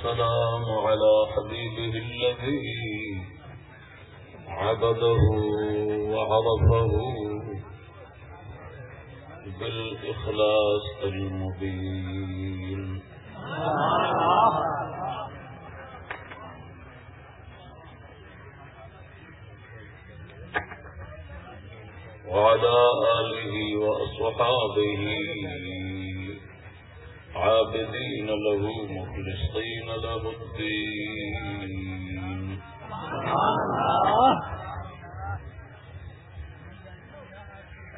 السلام على حبيبه الذي عبده وعرفه بالإخلاص المبين. وعلى آله وأصحابه عابدين له مخلصين له الدين.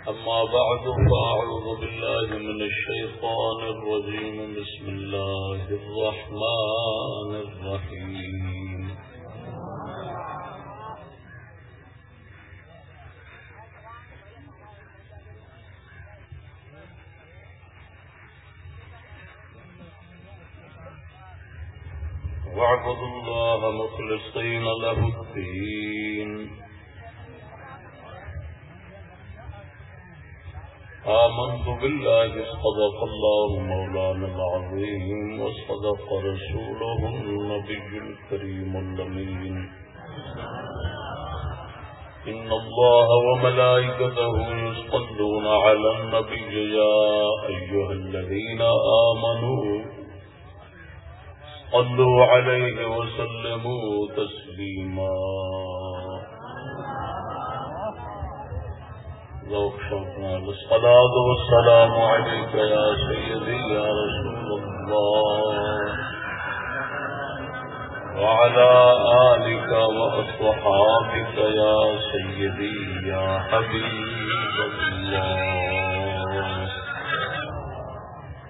أما بعد فأعوذ بالله من الشيطان الرجيم. بسم الله الرحمن الرحيم. واعبدوا الله مخلصين له الدين. آمنت بالله صدق الله مولانا العظيم وصدق رسوله النبي الكريم اللمين إن الله وملائكته يصطلون على النبي يا أيها الذين آمنوا صلوا عليه وسلموا تسليما. ذوق شوقنا الصلاة والسلام عليك يا سيدي يا رسول الله. وعلى آلك وأصحابك يا سيدي يا حبيب الله.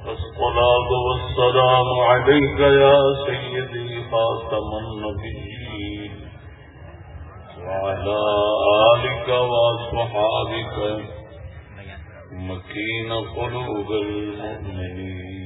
الصلاة والسلام عليك يا سيدي خاتم النبيين. وعلى آلك وأصحابك مكين قلوب المؤمنين.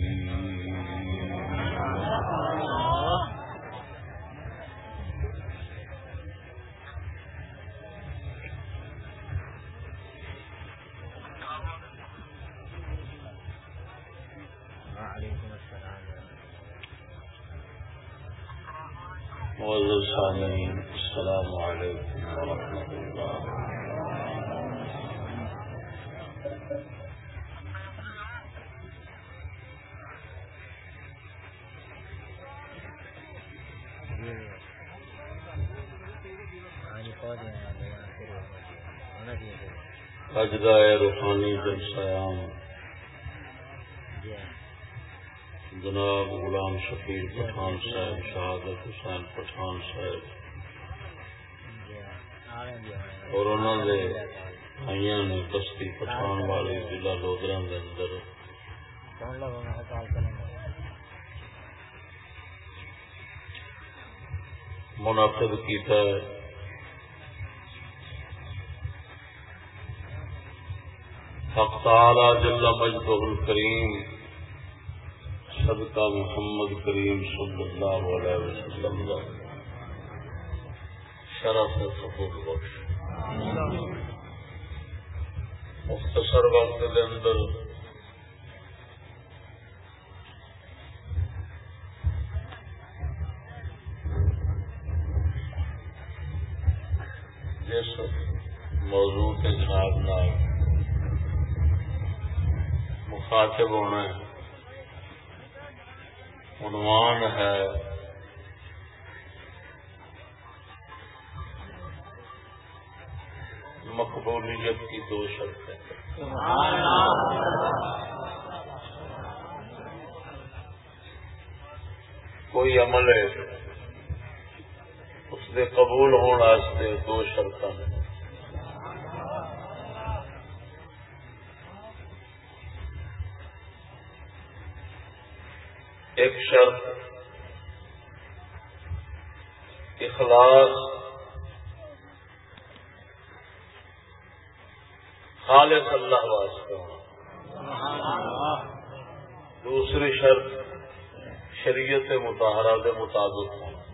السلام علیکم ورحمۃ اللہ اجدائے روحانی جلسیام جناب غلام شفیع پٹھان صاحب، شہادت حسین پٹھان صاحب۔ اور انہوں نے آئیاں نے بستی پٹھان والے ضلع لودرا کے اندر۔ منعقد کیتا ہے۔ حق تعالی جل مجدہ الکریم صدقہ محمد کریم صلی اللہ علیہ وسلم شرف سبوت بخش. مختصر وقت کے اندر جس موضوع کے جناب نال مخاطب ہونا ہے۔ عنوان ہے۔ مقبولیت کی دو شرطیں۔ کوئی عمل ہے، اس کے قبول ہونے دو شرط ایک شرط اخلاص خالص اللہ واسطہ دوسری شرط شریعت مطالعہ کے مطابق ہونا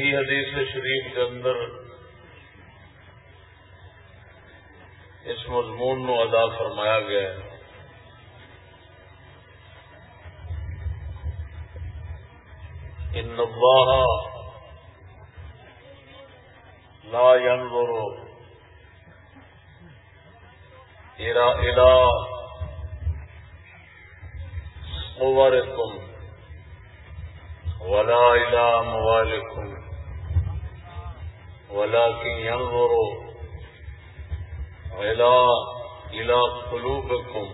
صحیح حدیث شریف کے اندر اس مضمون نو ادا فرمایا گیا ہے۔ ان اللہ لا ينظر الى الى صوركم ولا الى اموالكم ولكن ينظر الى الى قلوبكم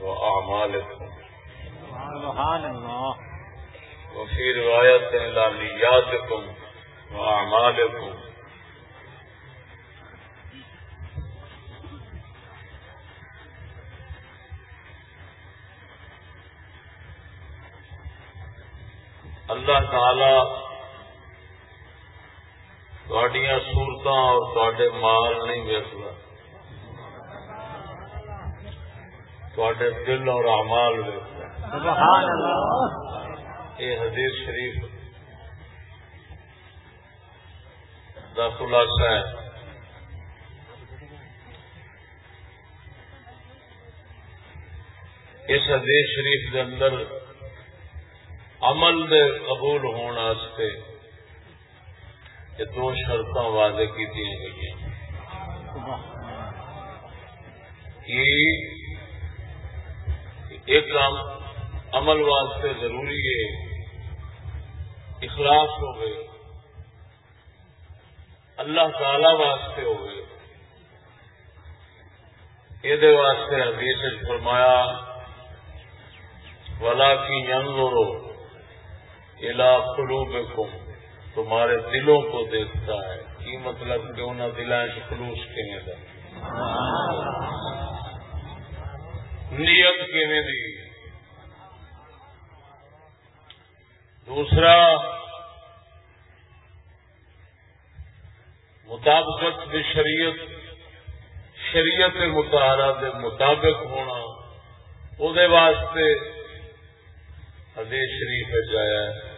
واعمالكم سبحان الله وفي روايه الى نياتكم واعمالكم اللہ تعالی تھوڑیاں سورت اور تے مال نہیں ویستا تھوڑے دل اور امال ویستا یہ حدیث شریف کا خلاصہ ہے اس حدیث شریف کے اندر عمل دے قبول ہونے یہ دو شرط واضح کی گئی ایک عمل واسطے ضروری ہے، اخلاص ہو گئے اللہ تعالی واسطے ہو گئے یہ واسطے حدیث فرمایا ولا کی ینظرو الا قلوبکم تمہارے دلوں کو دیکھتا ہے۔ کی مطلب کہ انہیں دلائیں خلوص کیویں دا نیت کیویں دی؟ دوسرا، مطابقت شریعت شریعت متحرہ کے مطابق ہونا وہ واسطے حدیث شریف جایا ہے۔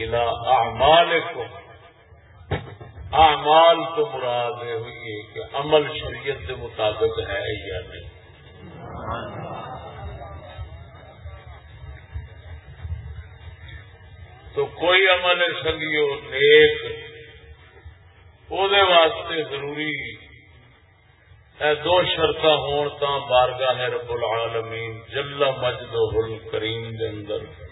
اعمال کو اعمال تو مراد ہوئی ہے کہ عمل شریعت کے مطابق ہے یا نہیں۔ تو کوئی عمل سنگیو نیک وہ واسطے ضروری۔ اے دو شرط ہون تا بارگاہ رب العالمین جلا مجد ہل کریم دے اندر۔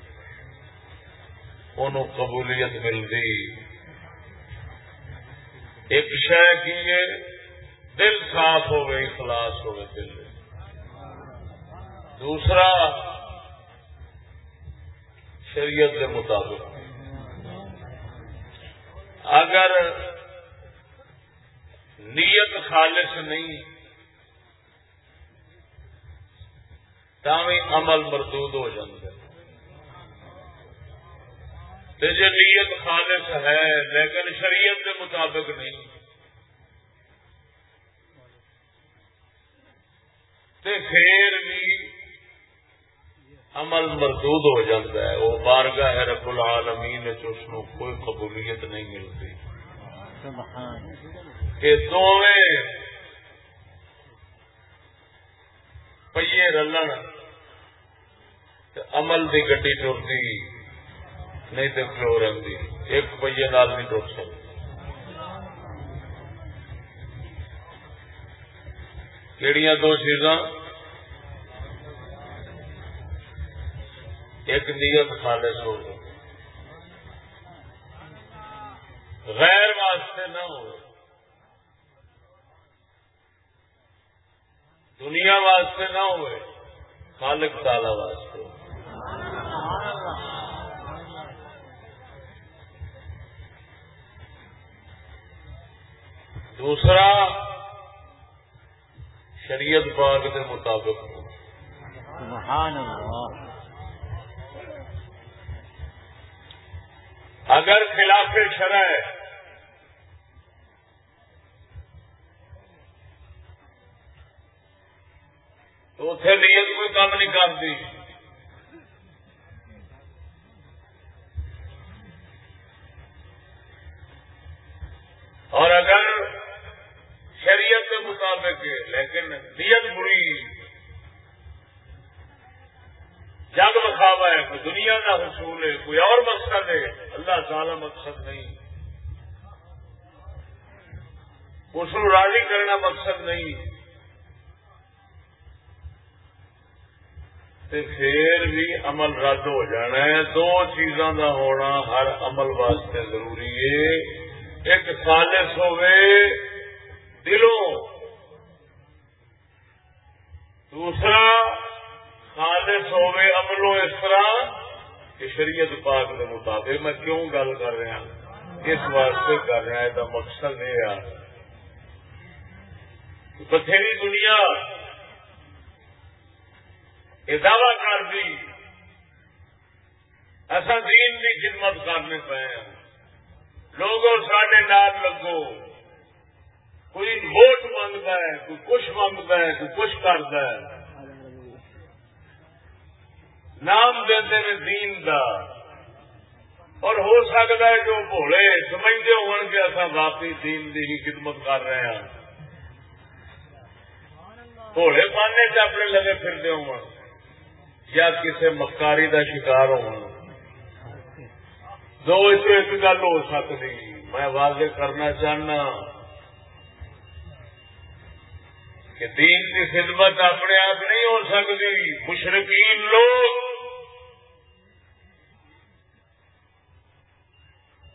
ان قبولیت ملتی ایک شہ کی دل صاف ہوئے اخلاص ہوئے دل دوسرا، شریعت کے مطابق۔ اگر نیت خالص نہیں تھی عمل مردود ہو جائے جی نیت خالص ہے، لیکن شریعت کے مطابق نہیں۔ پھر بھی عمل مردود ہو جاتا ہے۔ وہ بارگاہ ہے رب العالمین اس کوئی قبولیت نہیں ملتی۔ کہ دونیں پہیے رلن عمل کی گڈی ٹرتی۔ نہیں تو کلو رہی ایک پہیے نال نہیں ٹر سکتی کہڑی دو چیزاں۔ ایک نیت خالص ہو۔ غیر واسطے نہ ہو۔ دنیا واسطے نہ ہوئے، خالق تالا واسطے دوسرا شریعت باغ کے مطابق۔ سبحان اللہ۔ اگر خلاف شرح تو اتنے نیت کوئی کام نہیں کرتی۔ مطابق ہے، لیکن نیت بری۔ جگ بخاوا ہے، کوئی دنیا کا حصول ہے، کوئی اور مقصد ہے، اللہ تعالی مقصد نہیں۔ اس راضی کرنا مقصد نہیں۔ پھر بھی عمل رد ہو جانا ہے، دو چیزوں کا ہونا ہر عمل واسطے ضروری ہے۔ ایک خالص ہوئے دلوں۔ دوسرا، خالص ہوئے عملوں اس طرح کہ شریعت پاک کے مطابق میں کیوں گل کر رہا اس واسطے کر رہا یہ مقصد یہ ہے۔ بتھیری دنیا، یہ دعوی کر دی اصا دین کی خدمت کرنے پے۔ لوگوں سڈے نال لگو۔ کوئی ووٹ منگتا ہے، کوئی کچھ منگتا ہے، کوئی کچھ کرتا ہے۔ نام دے دین دا اور ہو سکتا ہے جو بھولے، سمجھتے ہو کہ اصا واقعی دین دی ہی خدمت کر رہے ہیں۔ بھولے پانے سے اپنے لگے پھرتے ہو یا کسی مکاری کا شکار ہونا دو اس ایک گل ہو سکتی، میں واضح کرنا چاہنا۔ کہ دین کی خدمت اپنے آپ نہیں ہو سکتی۔ مشرقین لوگ۔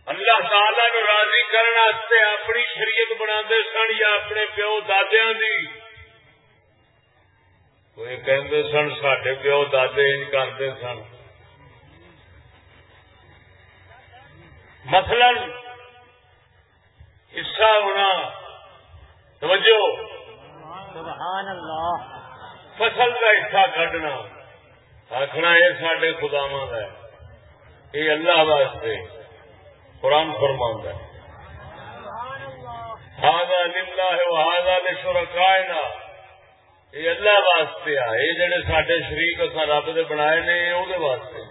اللہ تعالی نو راضی کرنے اپنی شریعت بنا سن یا اپنے پیو دادیا کی کوئی کہندے سن سڈے پیو دادے ان کرتے سن۔ مثلا حصہ ہونا، توجہ۔ سبحان اللہ فصل کا حصہ کھڈنا آخنا یہ سڈے خداوا ہے۔ یہ اللہ واسطے قرآن فرما ہے۔ ہاضا للہ ہے وہ ہاضا لشرکائنا۔ یہ اللہ واسطے آ یہ جڑے سڈے شریف اصا رب دے بنائے نے وہ واسطے۔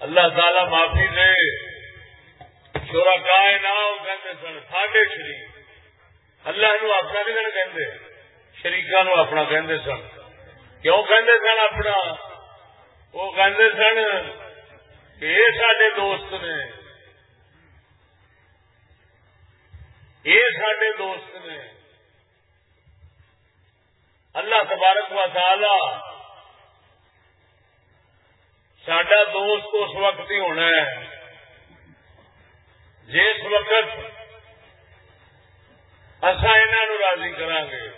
اللہ تعالی معافی دے۔ شورا کائے نہ کہتے سن ساڈے شریف اللہ نو اپنا بھی نہیں کہتے شریقا نو اپنا کہتے سن۔ کیوں کہتے سن اپنا؟ وہ کہتے سن کہ یہ سڈے دوست نے یہ سڈے دوست نے اللہ تبارک و تعالی سڈا دوست اس وقت ہی ہونا ہے۔ جس وقت اصا انہوں راضی گے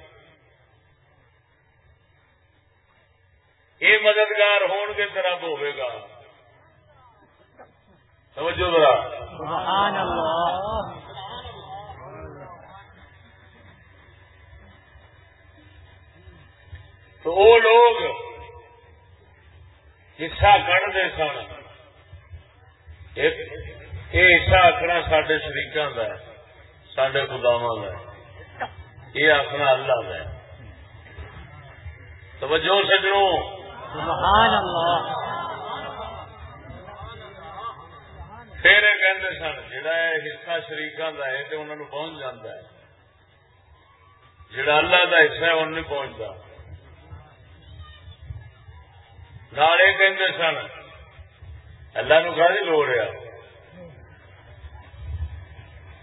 یہ مددگار ہون گے تو رب گا۔ سمجھو ذرا۔ سبحان اللہ۔ تو وہ لوگ حصہ کھڑتے سن۔ یہ حصہ آخنا سڈے شریقوں کا سڈے گداوا کا یہ آخنا اللہ کا توجہ سجنوں۔ سبحان اللہ۔ پھر یہ کہتے سن جڑا حصہ شریقوں کا ہے تو انہوں نے پہنچ جاتا ہے۔ جڑا اللہ کا حصہ ہے انہوں نہیں پہنچتا نالے کہ سن اللہ نو کہ لوڑ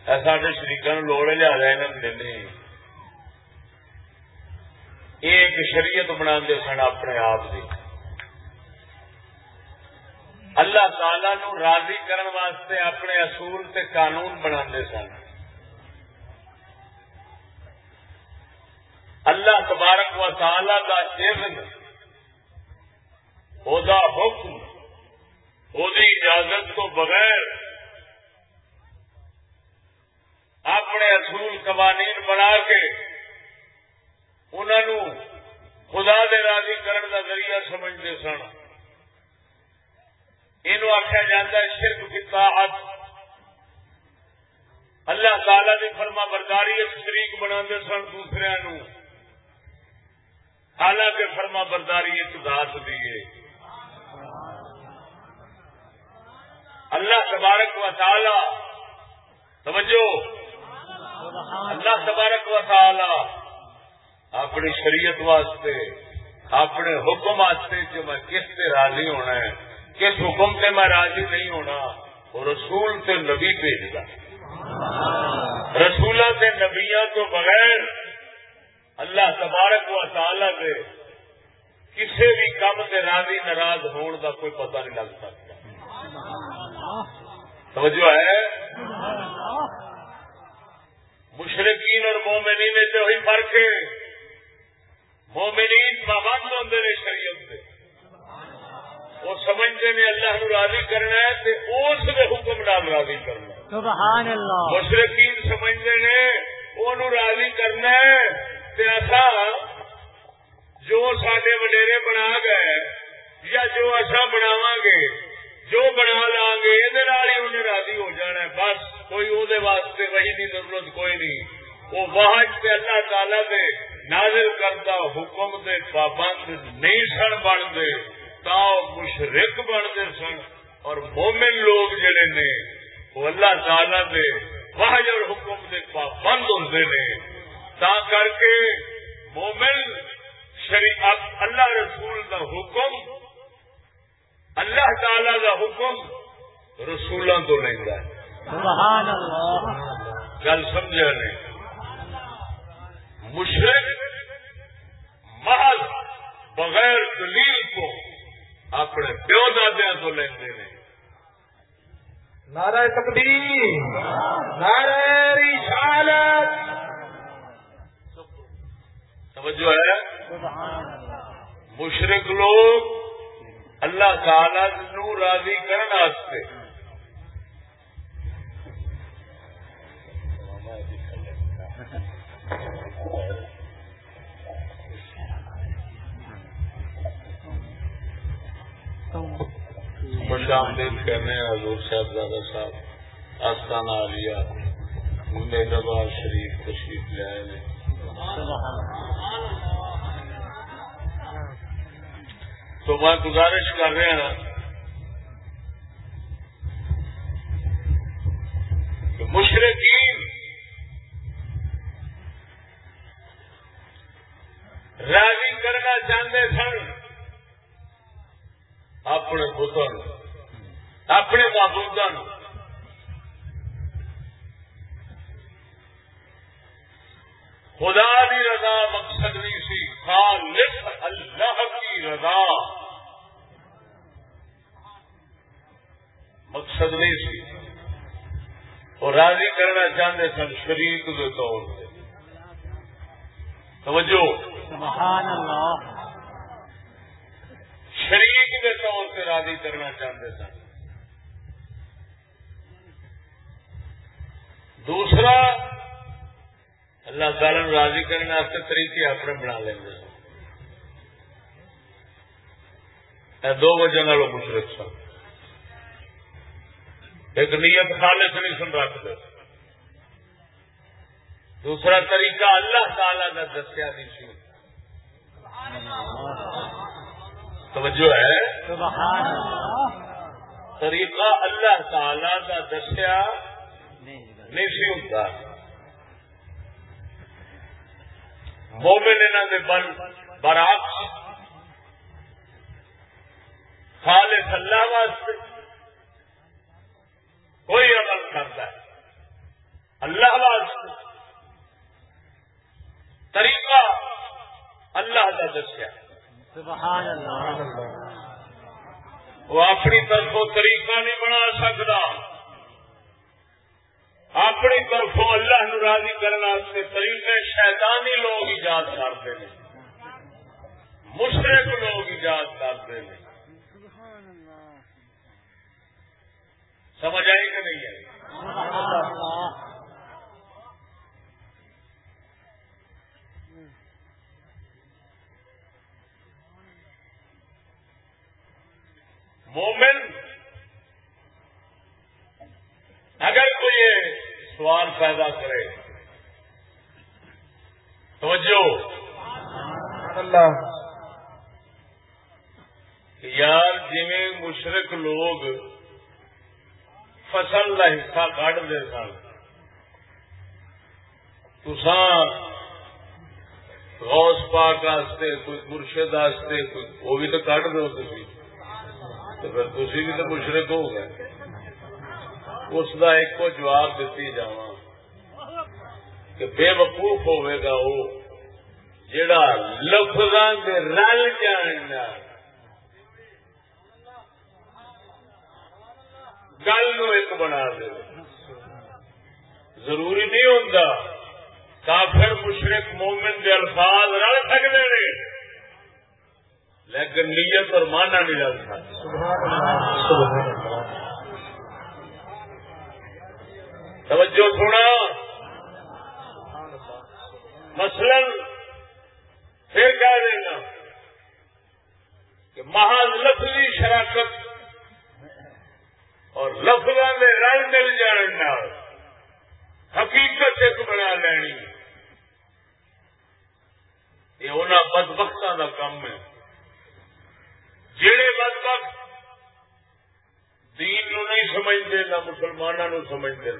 آ سارے شریقوں لوڑ لیا یہاں دینی یہ ایک شریعت بنا سن اپنے آپ کی اللہ تعالی نو راضی کرن واسطے اپنے اصول تے قانون بنا سن۔ اللہ تبارک و تعالی کا اذن حکم اجازت کو بغیر اپنے اصول قوانین بنا کے انہوں خدا دے راضی کرن کا ذریعہ سمجھتے سن۔ یہ آخیا جا شرک کی طاعت۔ اللہ تعالی کی فرما برداری شریک بنا سن دوسرے نو حالانکہ فرما برداری ایک ذات دیے اللہ تبارک و تعالی، توجہ۔ اللہ تبارک و تعالی اپنی شریعت واسطے، اپنے حکم واسطے جو میں کس سے راضی ہونا ہے، کس حکم سے میں راضی نہیں ہونا، وہ رسول سے نبی بھیجتا رسول سے نبیاں تو بغیر اللہ تبارک و تعالی سے کسی بھی کام سے راضی ناراض ہونے کا کوئی پتہ نہیں لگ سکتا۔ توجہ ہے؟ مشرقین اور مومنین میں تو وہی فرق ہے۔ مومنین پابند ہوتے ہیں شریعت سے وہ سمجھتے ہیں اللہ نو راضی کرنا ہے تو اس کے حکم نال راضی کرنا ہے۔ سبحان اللہ۔ مشرقین سمجھتے ہیں وہ راضی کرنا ہے تو ایسا جو سڈے وڈیرے بنا گئے یا جو اچھا بناو گے جو بنا لا گے یہ انہیں راضی ہو جانا ہے۔ بس کوئی وہ واسطے وہی نہیں ضرورت کوئی نہیں۔ وہ واہج اللہ تعالی دے نازل کرتا حکم دے پابند نہیں سن بنتے تا مشرق بنتے سن۔ اور مومن لوگ جڑے نے وہ اللہ تعالی دے واہج اور حکم دے پابند ہوتے نے۔ تا کر کے مومن شریعت اللہ رسول کا حکم اللہ تعالی کا حکم رسولوں تو لینا گل سمجھا نے؟ مشرق محض بغیر دلیل کو اپنے پیو دادیا تو لیتے ہیں نعرہ تقدیر نعرہ رسالت۔ توجہ ہے؟ مشرق لوگ اللہ تعالی نو راضی کرنے خوش آمدید کہنے حضور صاحب دادا صاحب، آستانہ عالیہ میرباد شریف تشریف لے آئے ہیں۔ تو میں گزارش کر رہا ہوں کہ مشرقین راضی کرنا چاہتے سن، اپنے بتوں اپنے بابوتوں خدا کی رضا مقصد نہیں سی خالص اللہ کی رضا۔ مقصد نہیں سی۔ وہ راضی کرنا چاہتے سن شریک کے طور پہ توجہ۔ سبحان اللہ۔ شریک کے طور پہ راضی کرنا چاہتے سن۔ دوسرا اللہ تعالی راضی کرنے واسطے طریقے اپنے بنا لیں دو وجہ مشرق سن۔ ایک نیت خالص نہیں سن رکھتے۔ دوسرا طریقہ اللہ تعالی کا دسیا نہیں سی توجہ ہے؟ سبحان اللہ۔ طریقہ اللہ تعالی کا دسیا نہیں سی ہوتا۔ مومن انہوں نے بل برعکس۔ خالص اللہ واسطے کوئی عمل کرتا ہے۔ اللہ واسطے۔ طریقہ اللہ کا دسیا۔ وہ اپنی طرفوں طریقہ نہیں بنا سکتا۔ اپنی طرفوں اللہ نو راضی کرنے واسطے طریقے شیطانی لوگ ایجاد کرتے ہیں۔ مشرق لوگ ایجاد کرتے ہیں۔ سمجھ آئی کہ نہیں آئی؟ مومن، اگر کوئی سوال پیدا کرے۔ توجہ۔ اللہ۔ یار جی مشرق لوگ فصل کا حصہ کھڑتے سن۔ تسان غوث پاک واسطے کوئی مرشد واسطے کوئی وہ بھی تو کٹ دو تھی تو پھر تھی بھی تو مشرق ہو گئے۔ اس کا ایک جواب دیتی جا کہ بے وقوف ہوئے گا وہ جڑا لفظاں دے رل جان گل نو ایک بنا دے ضروری نہیں ہوتا کافر مشرق مومن دے الفاظ رل سکتے ہیں لیکن نیت اور مانا نہیں رل سکتے توجہ سونا مثلا پھر کہہ دینا کہ محض لفظی شراکت اور لفظوں میں رل مل جان حقیقت ایک بنا لینی۔ یہ انہوں بدبختوں کا کام ہے۔ جہے بدبخت دین نو نہیں سمجھتے نہ مسلمانوں سمجھتے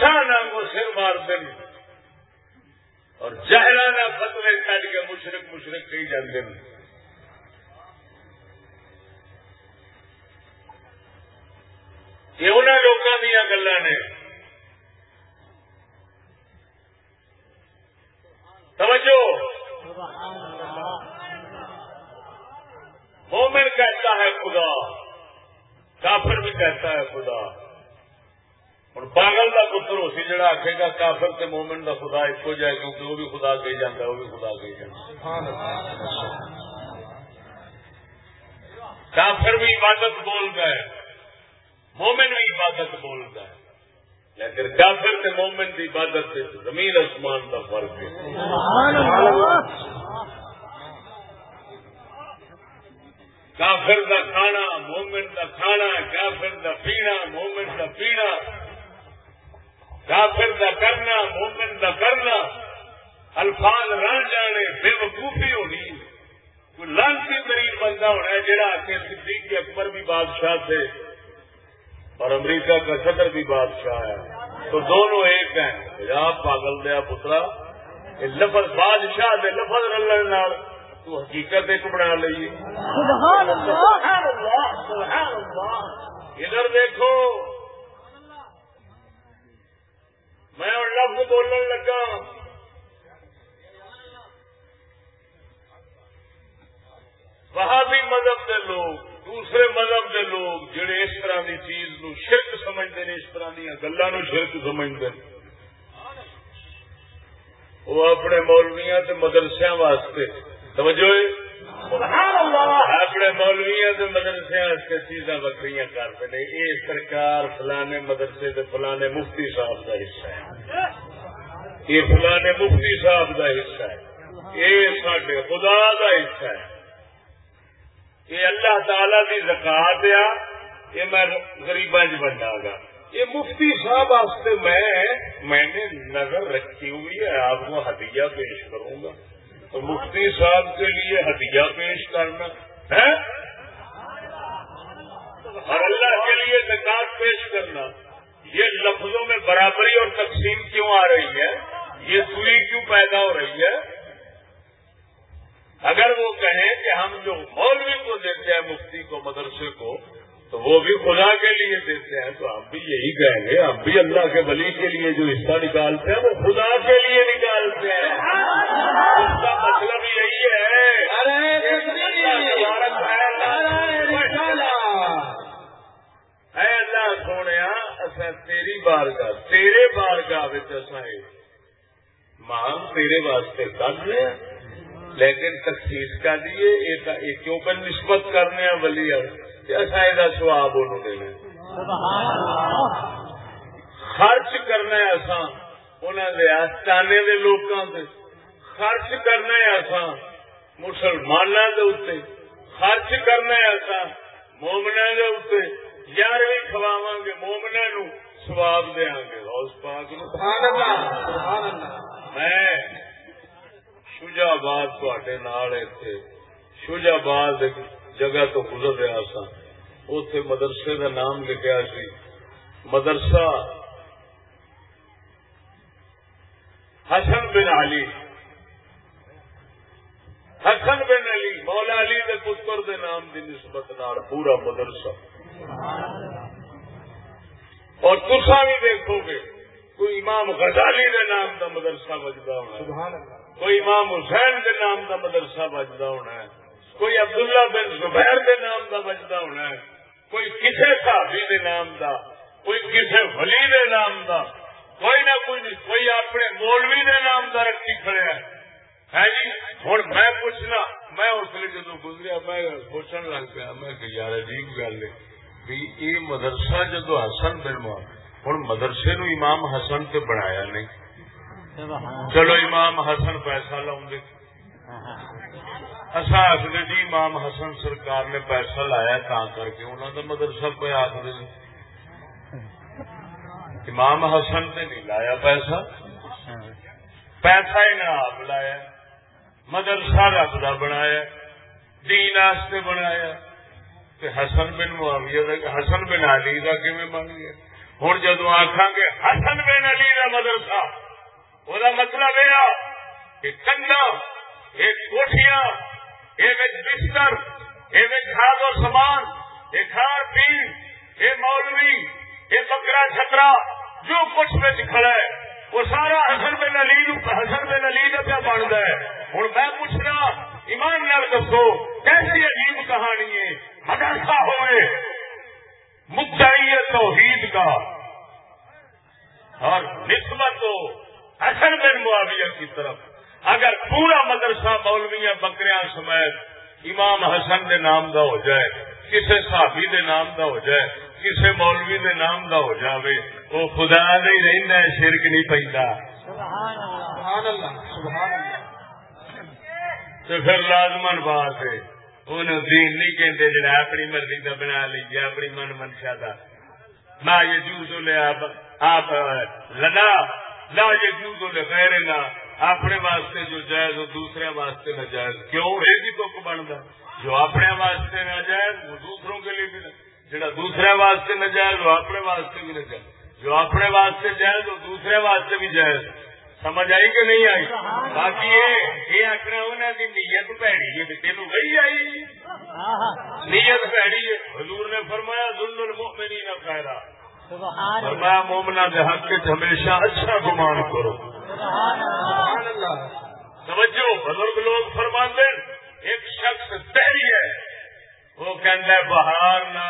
سہ کو سر مار دیں۔ اور جہرانہ فتوے کٹ کے مشرق مشرق کہی جاتے ہیں۔ یہ انہوں لوگوں دیا گلا نے۔ توجہ۔ مومن کہتا ہے خدا، کافر بھی کہتا ہے خدا۔ پاگل کا پتر ہو سی جڑا آخے گا کافر تے مومن کا خدا ایک ہو جائے کیونکہ وہ بھی خدا کہی جانا وہ بھی خدا کہی جانا کافر بھی عبادت بول گئے مومن بھی عبادت بولتا ہے۔ لیکن کافر تے مومن کی عبادت سے زمین آسمان کا فرق ہے۔ کافر کا کھانا مومن کا کھانا کافر کا پینا مومن کا پینا۔ کافر کا کرنا مومن کا کرنا الفاظ رل جانے بے وقوفی ہونی۔ کوئی لانسی غریب بندہ ہونا ہے جہاں آ کے اکبر بھی بادشاہ تھے اور امریکہ کا صدر بھی بادشاہ ہے۔ تو دونوں ایک ہیں۔ آپ پاگل دیا پترا لفظ بادشاہ دے لفظ رلن تو حقیقت ایک بنا لیے ادھر دیکھو میں اور لفظ بولنے لگا۔ وہاں بھی مذہب کے لوگ، دوسرے مذہب کے لوگ جڑے اس طرح کی چیز نو شرک سمجھتے ہیں، اس طرح دیا گلا نو شرک سمجھتے ہیں۔ وہ اپنے مولویا مدرسے واسطے، توجہ اپنے مولویا مدرسے چیزاں وکری کرتے ہیں یہ سرکار فلانے مدرسے کے فلانے مفتی صاحب کا حصہ ہے. یہ فلانے مفتی صاحب کا حصہ ہے. یہ سڈے خدا کا حصہ ہے. یہ اللہ تعالی کی زکات آ یہ میں گریباں بنڈا گا. یہ مفتی صاحب واسطے میں میں نے نظر رکھی ہوئی ہے. آپ کو ہدیہ پیش کروں گا. مفتی صاحب کے لیے ہدیہ پیش کرنا ہے اور اللہ کے لیے زکات پیش کرنا۔ یہ لفظوں میں برابری اور تقسیم کیوں آ رہی ہے؟ یہ سوئی کیوں پیدا ہو رہی ہے؟ اگر وہ کہیں کہ ہم جو مولوی کو دیتے ہیں، مفتی کو، مدرسے کو تو وہ بھی خدا کے لیے دیتے ہیں، تو ہم بھی یہی کہیں گے ہم بھی اللہ کے ولی کے لیے جو حصہ نکالتے ہیں، وہ خدا کے لیے نکالتے ہیں۔ اس کا مطلب یہی ہے۔ اے اللہ سونے اصا تیری بار کا تیرے بار کا مان تیرے واسطے کر رہے لیکن تخصیص کا دیے کیوں پر نسبت کرنے ولی؟ ایسا یہ سواب دینا خرچ کرنا انہوں نے آستانے کے لوگوں سے خرچ کرنا ایسا مسلمانوں کے اتنے خرچ کرنا ایسا مومنا کے اتنے یار بھی کھواوا گے۔ مومنا نو سواب دیا گے۔ اس پاک میں شوجاباد شوجاباد جگہ تو گزر رہا سا اتے مدرسے کا نام لکھا سی۔ مدرسہ بن علی۔ حسن بن علی مولا علی کے پتر دے نام دی نسبت نال پورا مدرسہ۔ اور تسا بھی دیکھو گے کوئی امام غزالی دے نام دا مدرسہ بجدا ہونا ہے۔ کوئی امام حسین دے نام دا مدرسہ بجدا ہونا ہے۔ کوئی عبداللہ بن زبیر دے نام دا بجدا ہونا ہے، کوئی کسے صحابی دے نام دا، کوئی کسے ولی دے نام دا، کوئی نہ کوئی نہیں، کوئی اپنے مولوی دے نام دا رکھی کھڑے ہے جی ہوں میں پوچھنا، میں اس لیے جدو گزریا، میں سوچن لگ پیا، میں کہ یار عجیب گل ہے بھی یہ مدرسہ جدو حسن بن ہوں مدرسے نو امام حسن تے بنایا نہیں۔ چلو امام حسن پیسہ لاؤں گے۔ اچھا، اصا آخر جی امام حسن سرکار نے پیسہ لایا تا کر کے انہوں نے مدرسہ پہ آخر امام حسن نے نہیں لایا پیسہ۔ پیسہ ہی نہ آپ لایا۔ مدرسہ رب کا بنایا، دین واسطے بنایا۔ تے حسن بن معاویہ دا، حسن بن علی کا کیون بن گیا؟ ہوں جدو آخان گے، حسن بن علی کا مدرسہ وہ مطلب یہ کہ یہ کوٹیاں یہ بستر یہ کھاد و سامان یہ کھان پین یہ مولوی یہ بکرا چھترا، جو کچھ بچ کھڑا ہے، وہ سارا حسن بن علی حسن بن علی کا پیا بنتا ہے۔ ہوں میں پوچھنا، ایمان نال دسو، کیسی عجیب کہانی ہے؟ مدرسہ ہوئے، مدعی توحید کا۔ اور نسبت ہو، حسن بن معاویہ کی طرف۔ اگر پورا مدرسہ مولویاں بکریاں سمیت امام حسن دے نام دا ہو جائے کسے صحابی دے نام دا ہو جائے کسے مولوی دے نام دا ہو جاوے وہ خدا نہیں رہنا ہے شرک نہیں پہنتا اللہ تو پھر لازمن بات ہے انہوں دین نہیں کہتے جڑا اپنی مرضی کا بنا لیجیے اپنی من منشا کا نہ یہ جوز لے آپ لنا نہ یہ جوز لے غیر نہ اپنے واسطے جو جائز ہو دوسرے واسطے نہ جائز کیوں؟ ایک ہی تو بنتا جو اپنے واسطے نہ جائز وہ دوسروں کے لیے بھی جڑا دوسرے واسطے نہ جائز وہ اپنے واسطے بھی نہ جائز جو اپنے واسطے جائز وہ دوسرے واسطے بھی جائز. سمجھ آئی کہ نہیں آئی؟ باقی یہ یہ آخر انہوں کی نیت پیڑی ہے بھی تینوں وہی آئی آہا نیت پیڑی ہے۔ حضور نے فرمایا ظلم المؤمنین خیرا. سبحان اللہ فرمایا مومنا کے حق ہمیشہ اچھا گمان کرو۔ سبحان توجہ بزرگ لوگ فرماتے ہیں، ایک شخص تحری ہے وہ کہتا ہے بہار نہ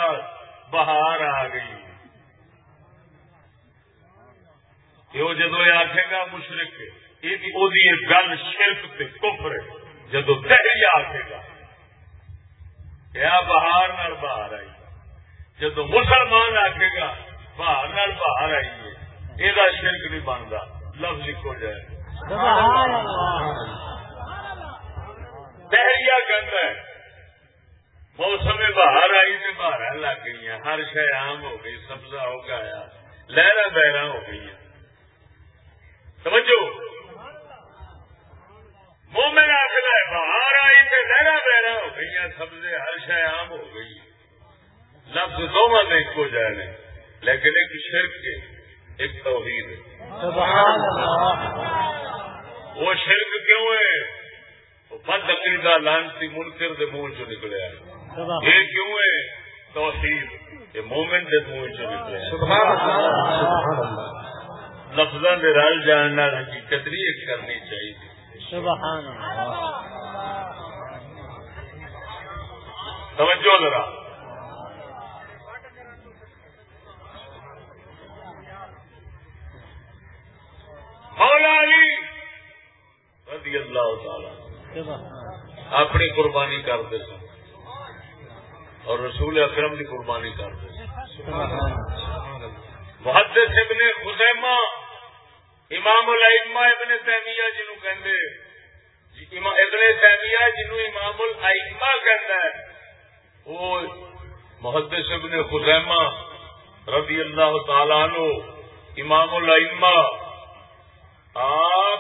بہار آ گئی۔ یہ جدو یہ آخے گا مشرق یہ گل شرک تے کفر ہے جدو تحری آخے گا یا بہار نال باہر آئی؟ جدو مسلمان آخے گا باہر نال باہر آئی ہے۔ یہ شرک نہیں بنتا لفظ لکھو جائے۔ دہریا کہتا ہے۔ موسم باہر آئی تو باہر لگ گئی ہیں۔ ہر شہ عام ہو گئی، سبزہ ہو گیا لہرا بہرا ہو گئی ہیں۔ سمجھو مومن آخر ہے باہر آئی تو لہرا بہرا ہو گئی ہیں، سبزے ہر شہ عام ہو گئی۔ لفظ دونوں میں ایک ہو جائے لیکن ایک شرک ہے ایک توحید ہے۔ سبحان اللہ۔ وہ شرک کیوں ہے؟ وہ بد عقیدہ لانسی منکر دے منہ چ نکلیا سبحان یہ کیوں ہے؟ توحید۔ یہ مومن دے منہ چ نکلیا اللہ۔ لفظاں دے رل جاننا حقیقت نہیں ایک کرنی چاہیے۔ سبحان اللہ۔ توجہ ذرا۔ مولا علی رضی اللہ تعالی اپنی قربانی کرتے سن اور رسول اکرم کی قربانی کرتے سن۔ محدث ابن خزیمہ، امام الائمہ ابن تیمیہ جنہوں کہندے ابن تیمیہ جنہوں امام الائمہ کہندا ہے، وہ محدث ابن خزیمہ رضی اللہ تعالیٰ عنہ، امام الائمہ آپ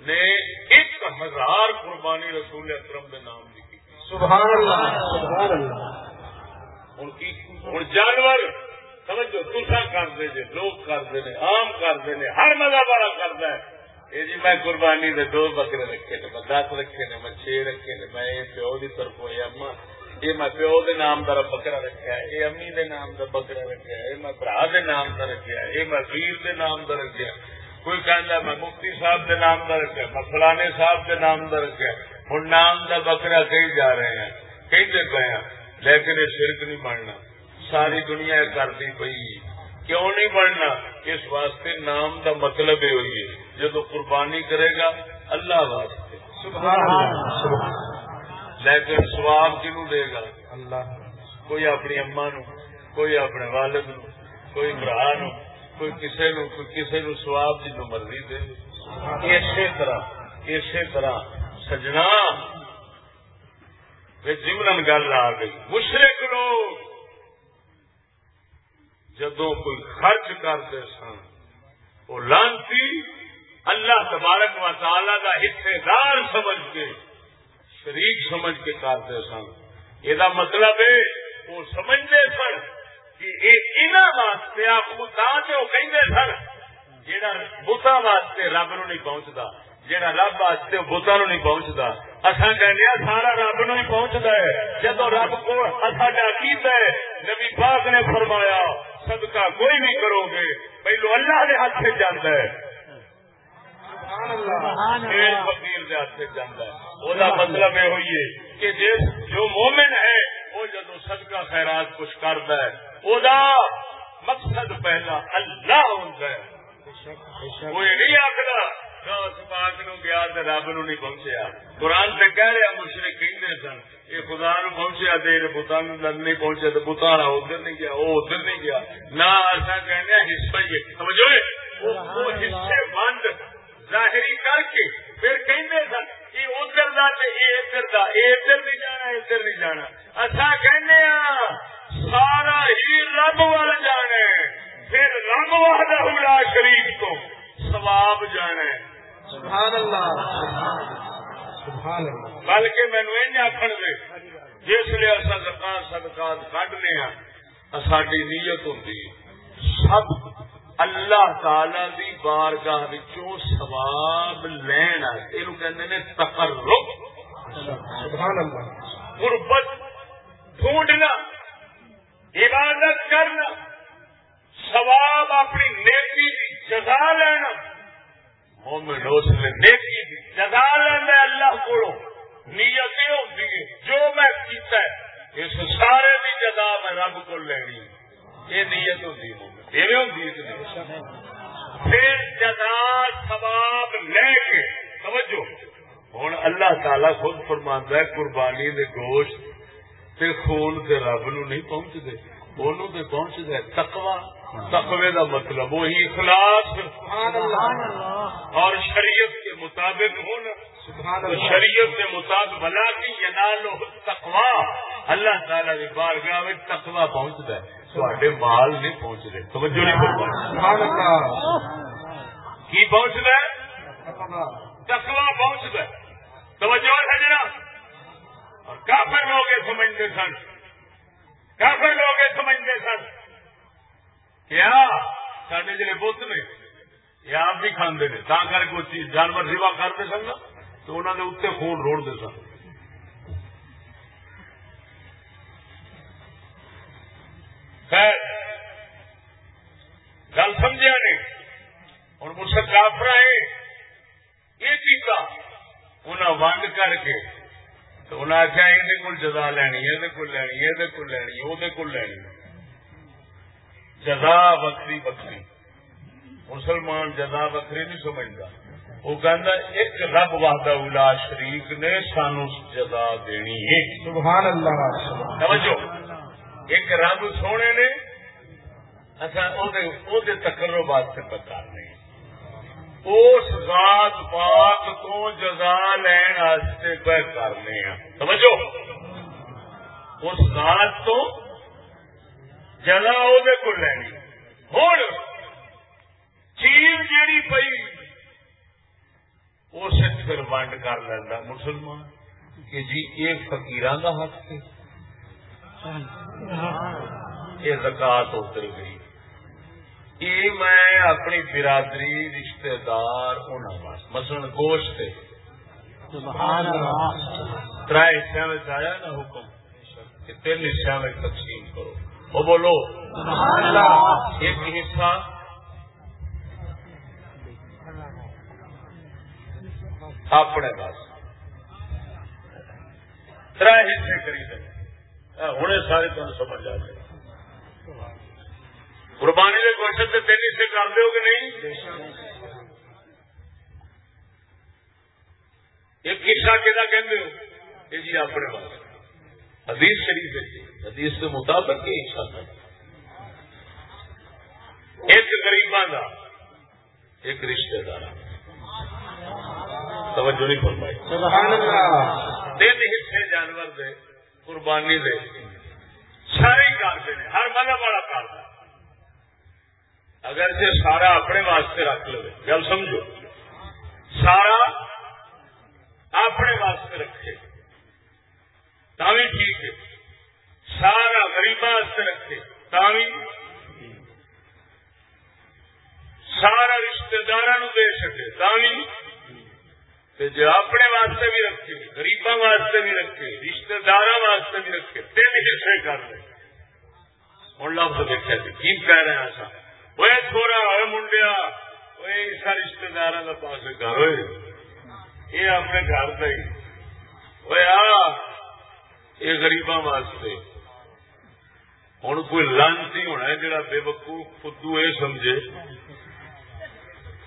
نے ایک ہزار قربانی رسول اکرم کے نام کی سبحان اللہ سبحان اللہ۔ ان کی ہوں جانور سمجھو تسا کرتے جے لوگ کرتے ہیں عام کرتے ہیں ہر مذہب والا کرتا ہے۔ یہ جی میں قربانی دے دو بکرے رکھے نے میں دس رکھے نے میں چھ رکھے نے میں پیو کی طرف اما یہ میں پیو دے نام کا بکرا رکھا ہے یہ امی دے نام کا بکرا رکھا ہے یہ میں برا دے نام کا رکھا ہے یہ میں ویر دے نام کا رکھا کوئی کہنا میں مفتی صاحب دے نام کا رکھا میں فلانے صاحب دے نام کا رکھا ہوں نام کا بکرا کہیں جا رہے ہیں کہیں پے ہیں لیکن یہ شرک نہیں بننا۔ ساری دنیا کرتی پی کیوں نہیں بننا؟ اس واسطے نام دا مطلب یہ ہوئی ہے جب قربانی کرے گا اللہ واسطے۔ لیکن سواب کنو دے گا؟ اللہ۔ کوئی اپنی اما نو کوئی اپنے والد نو کوئی برا نو کوئی کسی نو کوئی کسی نو سواب جن مرضی دے۔ اسی طرح اسی طرح سجنا جمرن گل آ گئی۔ مشرق لوگ جدو کوئی خرچ کرتے سن، وہ لانتی اللہ تبارک و تعالی کا حصے دار سمجھ کے، شریک سمجھ کے کرتے سن۔ یہ مطلب ہے، وہ سمجھتے سن۔ کہ انہوں واسطے آپ جو سن جہاں بتا واسطے رب نو نہیں پہنچتا جہاں رب واسطے بتا نو نہیں پہنچتا اصا کہنے سارا رب نو ہی پہنچتا ہے۔ جب رب کو ساڈا کیتا ہے نبی پاک نے فرمایا صدقہ کوئی بھی کرو گے پہلو اللہ کے ہاتھ سے جانا ہے۔ فقیر کے ہاتھ سے جانا ہے۔ وہ مطلب یہ ہوئی ہے کہ جس جو مومن ہے وہ جدو صدقہ خیرات کچھ کرتا ہے وہ مقصد پہلا اللہ ہوتا ہے وہ نہیں آخر پاک نو گیا رب نو نہیں پہنچیا۔ قرآن سے کہہ رہا مشرق سن یہ خدا نو پہنچیا نہیں پہنچیا تو بتا ادھر نہیں گیا وہ ادھر نہیں گیا۔ نہ ایسا حصہ ہی سمجھو وہ حصے بند ظاہری کر کے پھر کہنے سن یہ ادھر یہ ادھر یہ ادھر نہیں جانا ادھر نہیں جانا۔ اصا کہنے سارا ہی رب وال جانا پھر رب والا شریف تو سواب جانا سبحان اللہ سبحان اللہ بلکہ مینو یہ آخر دے جس لیے اصا زکات صدقات کھنے ہاں ساری نیت ہوتی سب اللہ تعالی دی بارگاہ وچوں ثواب لینا یہ کہندے نے تقرب۔ سبحان اللہ۔ غربت ڈھونڈنا عبادت کرنا ثواب اپنی نیکی کی جزا لینا۔ مومن اس نے نیکی کی جزا لینا اللہ کو نیت یہ ہوتی ہے۔ جو میں کیتا ہے، اس سارے کی جزا میں رب کو لینی یہ نیت ہوتی ہے۔ یہ ہوتی پھر جزا ثواب لے کے سمجھو ہوں اللہ تعالی خود فرماندہ ہے، قربانی دے گوشت تے خون تے رب نو نہیں پہنچتے انہوں تے پہنچتا ہے تقوی تقوی کا مطلب وہی اخلاص۔ اور شریعت کے مطابق ہونا۔ شریعت کے مطابق بنا کی ینالو تقوا اللہ تعالی کی بارگاہ میں تقوا پہنچتا ہے۔ تھوڑے مال نہیں پہنچ رہے توجہ نہیں کی پہنچتا ہے؟ تقوا پہنچتا ہے۔ توجہ سجنا اور کافر لوگ سمجھتے سن۔ کافر لوگ سمجھتے سن۔ کیا سڈے جڑے بت نے یہ آپ بھی کھانے نے تا کر کوئی چیز جانور سیوا کرتے سن تو انہوں نے اتنے خون روڑتے سن خیر گل سمجھا نے ہوں مجھ کافر ہے یہ چیزا انہیں ونڈ کر کے تو انہیں آخیا یہ جزا لینی یہ لینی یہ لینی وہ لینی جزا وکری وکری۔ مسلمان جزا وکری نہیں سمجھتا۔ وہ کہنا ایک رب واہدہ الا شریف نے سانو جزا دینی ہے۔ سبحان اللہ۔ سمجھو ایک رب سونے نے اچھا تکرو واسطے پکا نہیں اس ذات پاک تو جزا لین واسطے پہ کرنے ہیں۔ سمجھو اس ذات تو جگہ وہ کو لینی ہوں چیز جیڑی پی اس پھر ونڈ کر لینا مسلمان کہ جی یہ فکیر کا حق ہے یہ زکات اتر گئی۔ یہ میں اپنی برادری رشتہ دار ہونا مثلا گوشت تر حصوں میں آیا نا حکم؟ کہ تین حصوں میں تقسیم کرو۔ وہ بولو۔ ایک حصہ اپنے پاس تر حصے کری دے ہوں سارے تم سمجھ آ گئے قربانی کے کوشچن سے تین حصے کر دو کہ نہیں؟ ایک حصہ کہ جی اپنے پاس حدیث شریف ہے جی۔ حدیث کے مطابق حصہ تھا ایک غریباں کا ایک رشتے دار توجہ نہیں فرمائی۔ سبحان اللہ۔ تین حصے جانور دے قربانی دے۔ سارے ہی کرتے ہیں ہر مذہب والا کرتا اگر جی سارا اپنے واسطے رکھ لو گل سمجھو۔ سارا اپنے واسطے رکھے۔ بھی ٹھیک ہے۔ سارا غریب واسطے رکھے بھی سارا رشتے دار دے سکے بھی جو اپنے واسطے بھی رکھے، غریباں واسطے بھی رکھے رشتے دار واسطے بھی رکھے، تین حصے کر دے ہوں لفظ دیکھا جی کی کہہ رہے ہیں ایسا وہ تھوڑا ہوئے منڈیا وہ ایسا رشتے دار کا پاس گھر ہوئے یہ اپنے گھر کا ہی۔ وہ آ، یہ گریباں واسطے۔ ہوں کوئی لانسی ہونا ہے جڑا بے وقوف خدو یہ سمجھے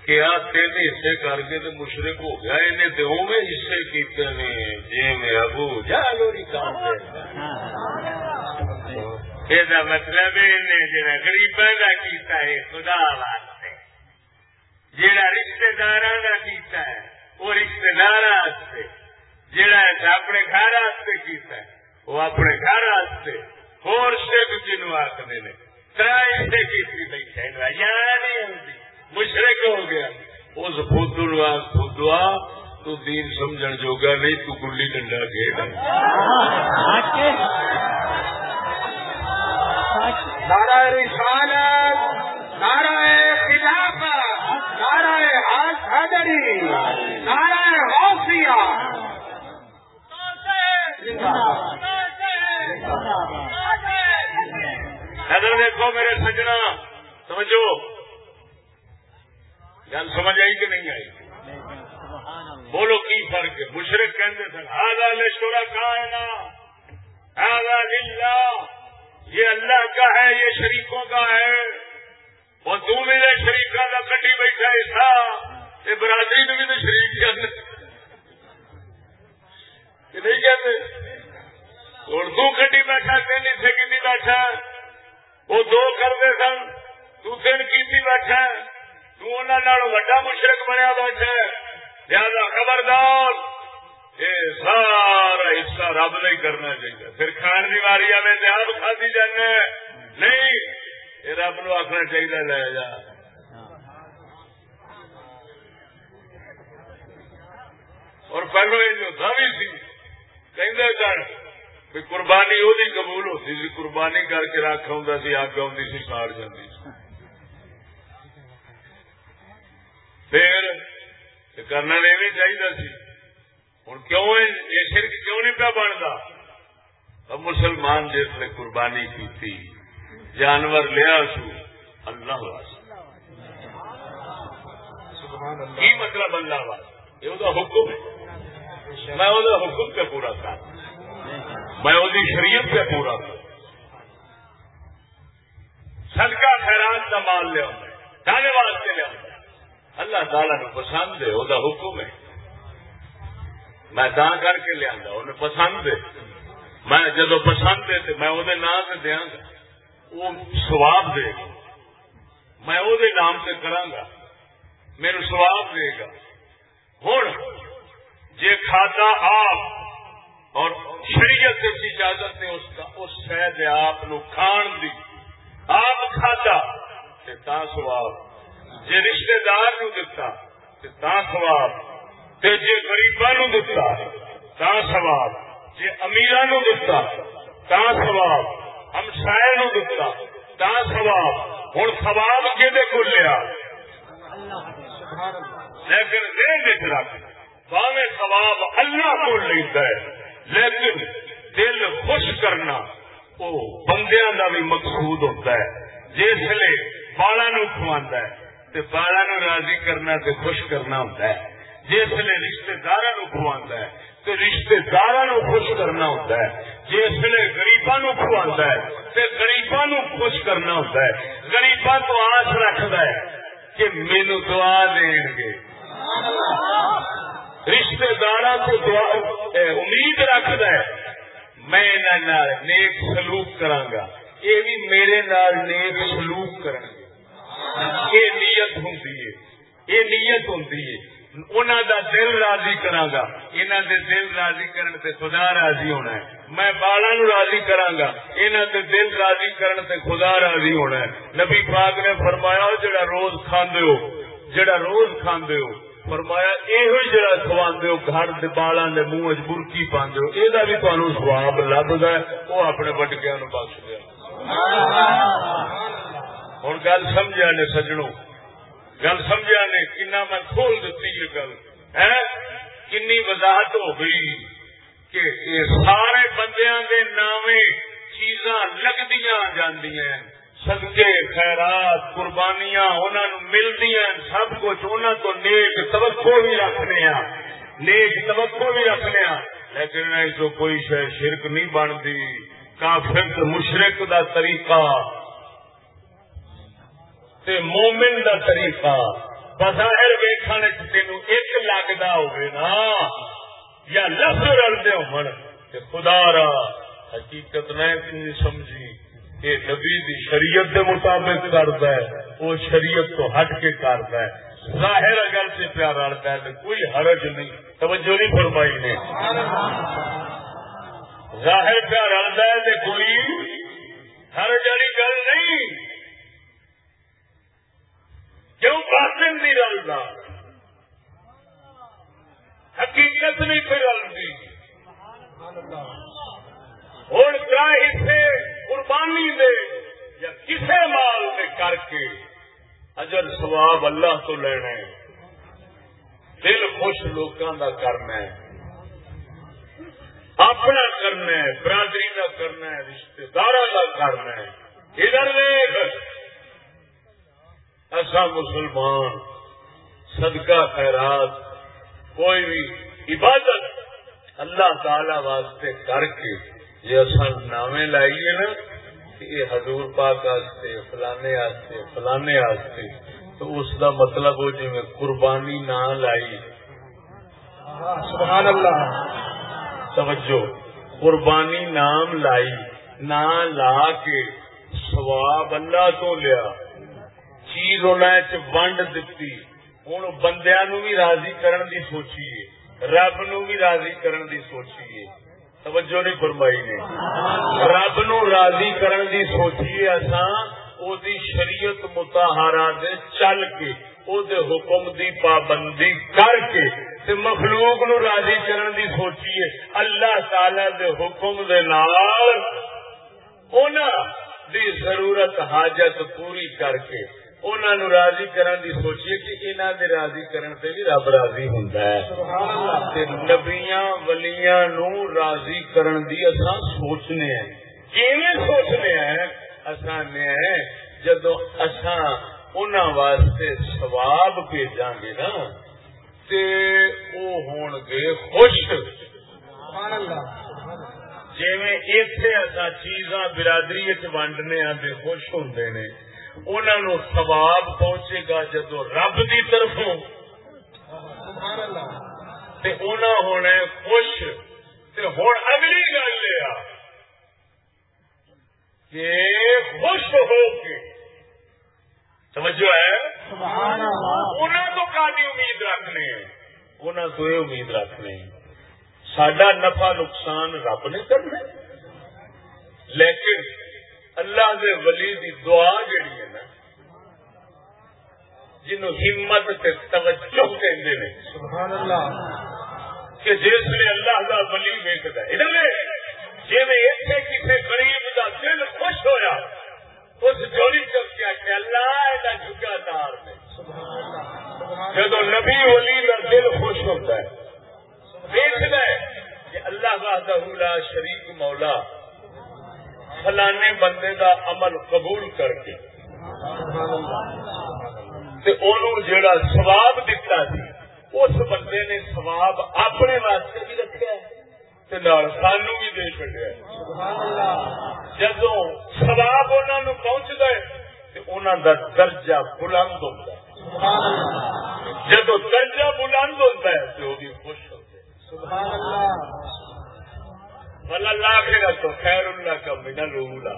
کہ آ تین حصے کر کے تو مشرق ہو گیا انہیں تو اوے حصے کیتے نے جی میں ابو جا لوری کام یہ مطلب جا گریباں کا کیتا ہے، خدا واسطے۔ جہاں رشتے دار کیتا ہے وہ رشتے دار واسطے۔ جہاں اپنے گھر واسطے کیتا ہے وہ اپنے گھر تر حصے کی بیٹھے یاد نہیں آتی مشرق ہو گیا اس تو دین سمجھن جوگا نہیں تو گلی ڈنڈا کھیل رسالت خلافت ہاتھ غوثیہ ادھر دیکھو میرے سجنا، سمجھو؟ گل سمجھ آئی کہ نہیں آئی؟ بولو کی فرق ہے؟ مشرق کہتے سن آگا لے شورا کائنا آگا للہ، یہ اللہ کا ہے، یہ شریفوں کا ہے۔ وہ تو میرے شریفہ کا کٹی بیٹھا ایسا یہ برادری میں بھی تو شریف کہتے نہیں کہتے اور تو کٹی بیٹھا تین سے کنی بیٹھا وہ دو کرتے سن۔ تو تین کی بیٹھا وا مشرق بنیا بیٹھا زیادہ خبردار، یہ سارا حصہ رب نہیں کرنا چاہیے۔ پھر کھان کی ماری آئے تو آپ کھادی جانا نہیں، یہ رب نو آخنا چاہیے لے جا۔ اور پہلو یہ ہوتا بھی سی کہ کر قربانی وہی قبول ہوتی سی قربانی کر کے رکھ آؤں سی اگ آؤں سی ساڑ جاتی پھر کرنا نہیں چاہیے سی۔ ہوں کیوں یہ شرک کیوں نہیں پیا بنتا اب مسلمان جس نے قربانی کی تھی جانور لیا سو اللہ کی مطلب اللہ واس یہ حکم ہے۔ میں وہ حکم پہ پورا کر میں وہ شریعت پہ پورا کر صدقہ خیرات کا مال لیا دانے واسطے لیا اللہ تعالی نو پسند ہے وہ حکم ہے۔ میں تا کر کے لیا انہیں پسند ہے میں جدو پسند ہے تو میں وہ نام سے دیا گا وہ سواب دے گا۔ میں وہ نام سے کرا گا۔ میرے سواب دے گا۔ ہوں جی کھاتا آپ اور شریعت کی اجازت نے اس کا اس شہد آپ کھان دی۔ آپ کھاتا تا سواب۔ جی رشتے دار نو دتا تا سواب۔ جی گریبا نو دتا تا سواب۔ جی امیر نو دتا تا سواب۔ ہمسائے نو دتا تا سواب۔ ہوں سواب کہ کو لیا؟ لیکن دل رکھ باوے سواب اللہ کو لیتا ہے۔ لیکن دل خوش کرنا وہ بندیاں کا بھی مقصود ہوتا ہے۔ جسے بالا نو کھوا ہے بالا نو راضی کرنا تے خوش کرنا ہوتا ہے۔ جسے رشتے دار کھوا ہے تو رشتے دار خوش کرنا ہوتا ہے۔ جسے گریبا نو کھوا ہے تو گریبا نو خوش کرنا ہوتا ہے۔ گریبا تو آس رکھد ہے کہ مینو دعا دین گے رشتے دار کو دعا امید رکھد ہے، میں نیک سلوک کرا گا یہ بھی میرے نال نیک سلوک کر یہ نیت ہوں یہ نیت ہوں انہوں دا دل راضی کرا گا انہوں دے دل راضی کرنے تے خدا راضی ہونا ہے۔ میں بالا نو راضی کرا گا انہوں دے دل راضی کرنے تے خدا راضی ہونا ہے۔ نبی پاک نے فرمایا جڑا روز کھاندے ہو، جڑا روز کھاندے ہو فرمایا یہ جڑا کھواندے ہو، گھر دے بالا دے منہ برکی پاندے ہو یہ بھی تمہیں سواب لبدا ہے وہ اپنے وٹکیا نو بخش دیا ہوں گل سمجھا نے سجنوں گل سمجھا نے، کنا میں کھول دیتی یہ گل ہے کنی وضاحت ہو گئی کہ سارے بندیاں دے نامے چیزاں لگدیاں جاندیاں ہیں۔ سدکے خیرات، قربانیاں انہوں ملدی سب کچھ انہوں تو نیک توقع بھی رکھنے ہاں۔ نیک توقع بھی رکھنے ہاں۔ لیکن تو کوئی شرک نہیں بنتی۔ کافر مشرق دا طریقہ۔ تے مومن دا طریقہ۔ بظاہر ویخن تین ایک لگتا ہونا یا لفظ رلتے ہو خدا را حقیقت نہیں سمجھی۔ کہ نبی دی شریعت دے مطابق کرتا ہے، وہ شریعت تو ہٹ کے کرتا ہے۔ ظاہر اگر سے پیار رلتا ہے تو کوئی حرج نہیں۔ توجہ نہیں فرمائی نے۔ ظاہر پہ رلتا ہے تو کوئی ہر جڑی گل نہیں۔ کیوں باطن نہیں رلتا؟ حقیقت نہیں پہ رلتی۔ ہوں کیا اسے قربانی دے یا کسے مال میں کر کے اجر سواب اللہ تو لینا ہے۔ دل خوش لوگوں کا کرنا ہے۔ اپنا کرنا ہے، برادری کا کرنا ہے رشتے دار کا کرنا ہے۔ ادھر دیکھ ایسا مسلمان، صدقہ خیرات، کوئی بھی عبادت اللہ تعالی واسطے کر کے جی اصل نامے لائیے نا یہ حضور پاک آستے، فلانے آستے فلانے آستے۔ تو اس کا مطلب وہ جی میں قربانی نہ لائی۔ سبحان اللہ۔ توجہ۔ قربانی نام لائی، نہ لا کے سواب اللہ تو لیا۔ چیز ونڈ دیتی ہوں بندیا نو بھی راضی کرن دی سوچیے رب نو بھی راضی کرن دی سوچیے توجہ نہیں فرمائی نے۔ رب نو راضی کرن دی سوچیے اصا شریعت متحرا دے چل کے، او دے حکم دی پابندی کر کے تے مخلوق نو راضی کرن دی سوچیے۔ اللہ تعالی دے حکم دے نال، اونا دی ضرورت حاجت پوری کر کے نو راضی کرن دی سوچیے کہ انہاں دے راضی کرن تے بھی رب راضی تے نبیاں ولیاں نو راضی کرن دی اساں سوچنے ہیں۔ کیویں سوچنے ہیں؟ نے جدو اساں واسطے سواب بھیجا گے نا ہون گے خوش۔ جی اتے اصا چیزاں برادری ونڈنے آتے خوش ہوں نے۔ انہوں سواب پہنچے گا جدو رب کی طرفوں ہونا خوش۔ ہوں اگلی گل یہ کہ خوش ہو کے۔ توجہ ہے؟ انہوں تو کافی امید رکھنے انہوں تو یہ امید رکھنے سڈا نفع نقصان رب نے کرنا لیکن اللہ دے ولی دی دعا جڑی ہے نا جنوں ہمت سے توجہ کہندے نے۔ سبحان اللہ کہ جس نے اللہ دا ولی ویکتا ہے ادھر جی میں ایسے کسی غریب دا دل خوش ہویا اس جوڑی چل کے کہ اللہ دا جھکا دار نے جب نبی ولی دا دل خوش ہوتا ہے دیکھنا ہے کہ اللہ وحدہ لا شریک مولا۔ فلانے بندے دا عمل قبول کر کے۔ تے انہوں جڑا ثواب دیتا سی، اس بندے نے ثواب اپنے واسطے بھی رکھا تے نال سانو بھی دے چڑیا جدو ثواب انہوں پہنچتا ہے، تے انہوں دا درجہ بلند ہوتا ہے۔ جدو درجہ بلند ہوتا ہے تو وہ بھی خوش ہوتے ہیں بلا لاکھے تو خیر اللہ کا من الاولا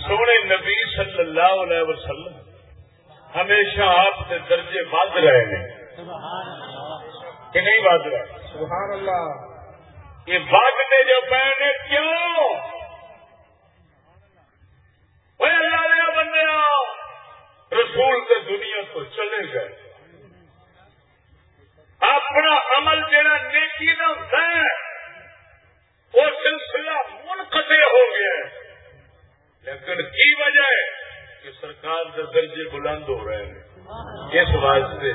سونے نبی صلی اللہ علیہ وسلم ہمیشہ آپ سے درجے بد رہے ہیں۔ کہ نہیں بد رہے؟ سبحان اللہ یہ بھاگنے جو پہنے کیوں؟ اللہ نے بندے رسول کے دنیا تو چلے گئے۔ اپنا عمل جہاں نیکی نہ ہوتا ہے وہ سلسلہ منقطع ہو گیا ہے۔ لیکن کی وجہ ہے کہ سرکار کے درجے بلند ہو رہے ہیں۔ اس واسطے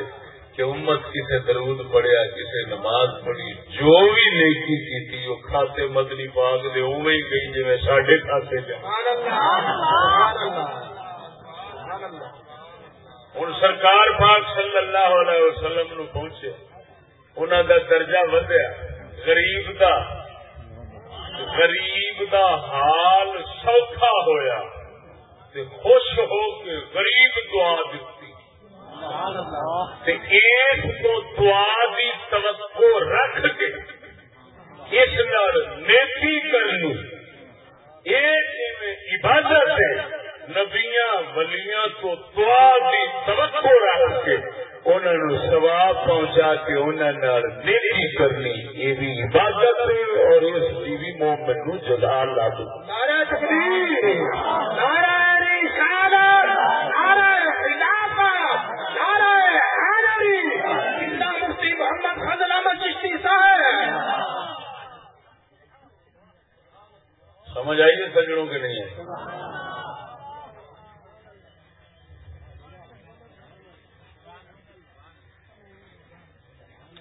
کہ امت کسے درود پڑیا کسے نماز پڑھی، جو بھی نیکی کی تھی وہ کھاتے مدنی پاک دے اوے ہی گئی جی میں ساڈے کھاتے جا ہوں سرکار پاک صلی اللہ علیہ وسلم نو پہنچے انہوں دا درجہ ودیا غریب دا غریب دا حال سوکھا ہویا تے خوش ہو کے غریب دعا دیتی تے ایک تو دعا دی توقع رکھ کے اس نال نیکی کرنی۔ یہ عبادت ہے، نبیاں، ولیاں تو دعا دی توقع رکھ کے انہوں سواب پہنچا کے انہوں نیکی کرنی یہ بھی عبادت ہے اور اس کی بھی مومن نو جزا لا دو نعرہ تکبیر نعرہ رسالت نعرہ خلافت نعرہ حیدری زندہ مفتی محمد فضل احمد چشتی صاحب۔ سمجھ آئیے سجڑوں کے نہیں ہے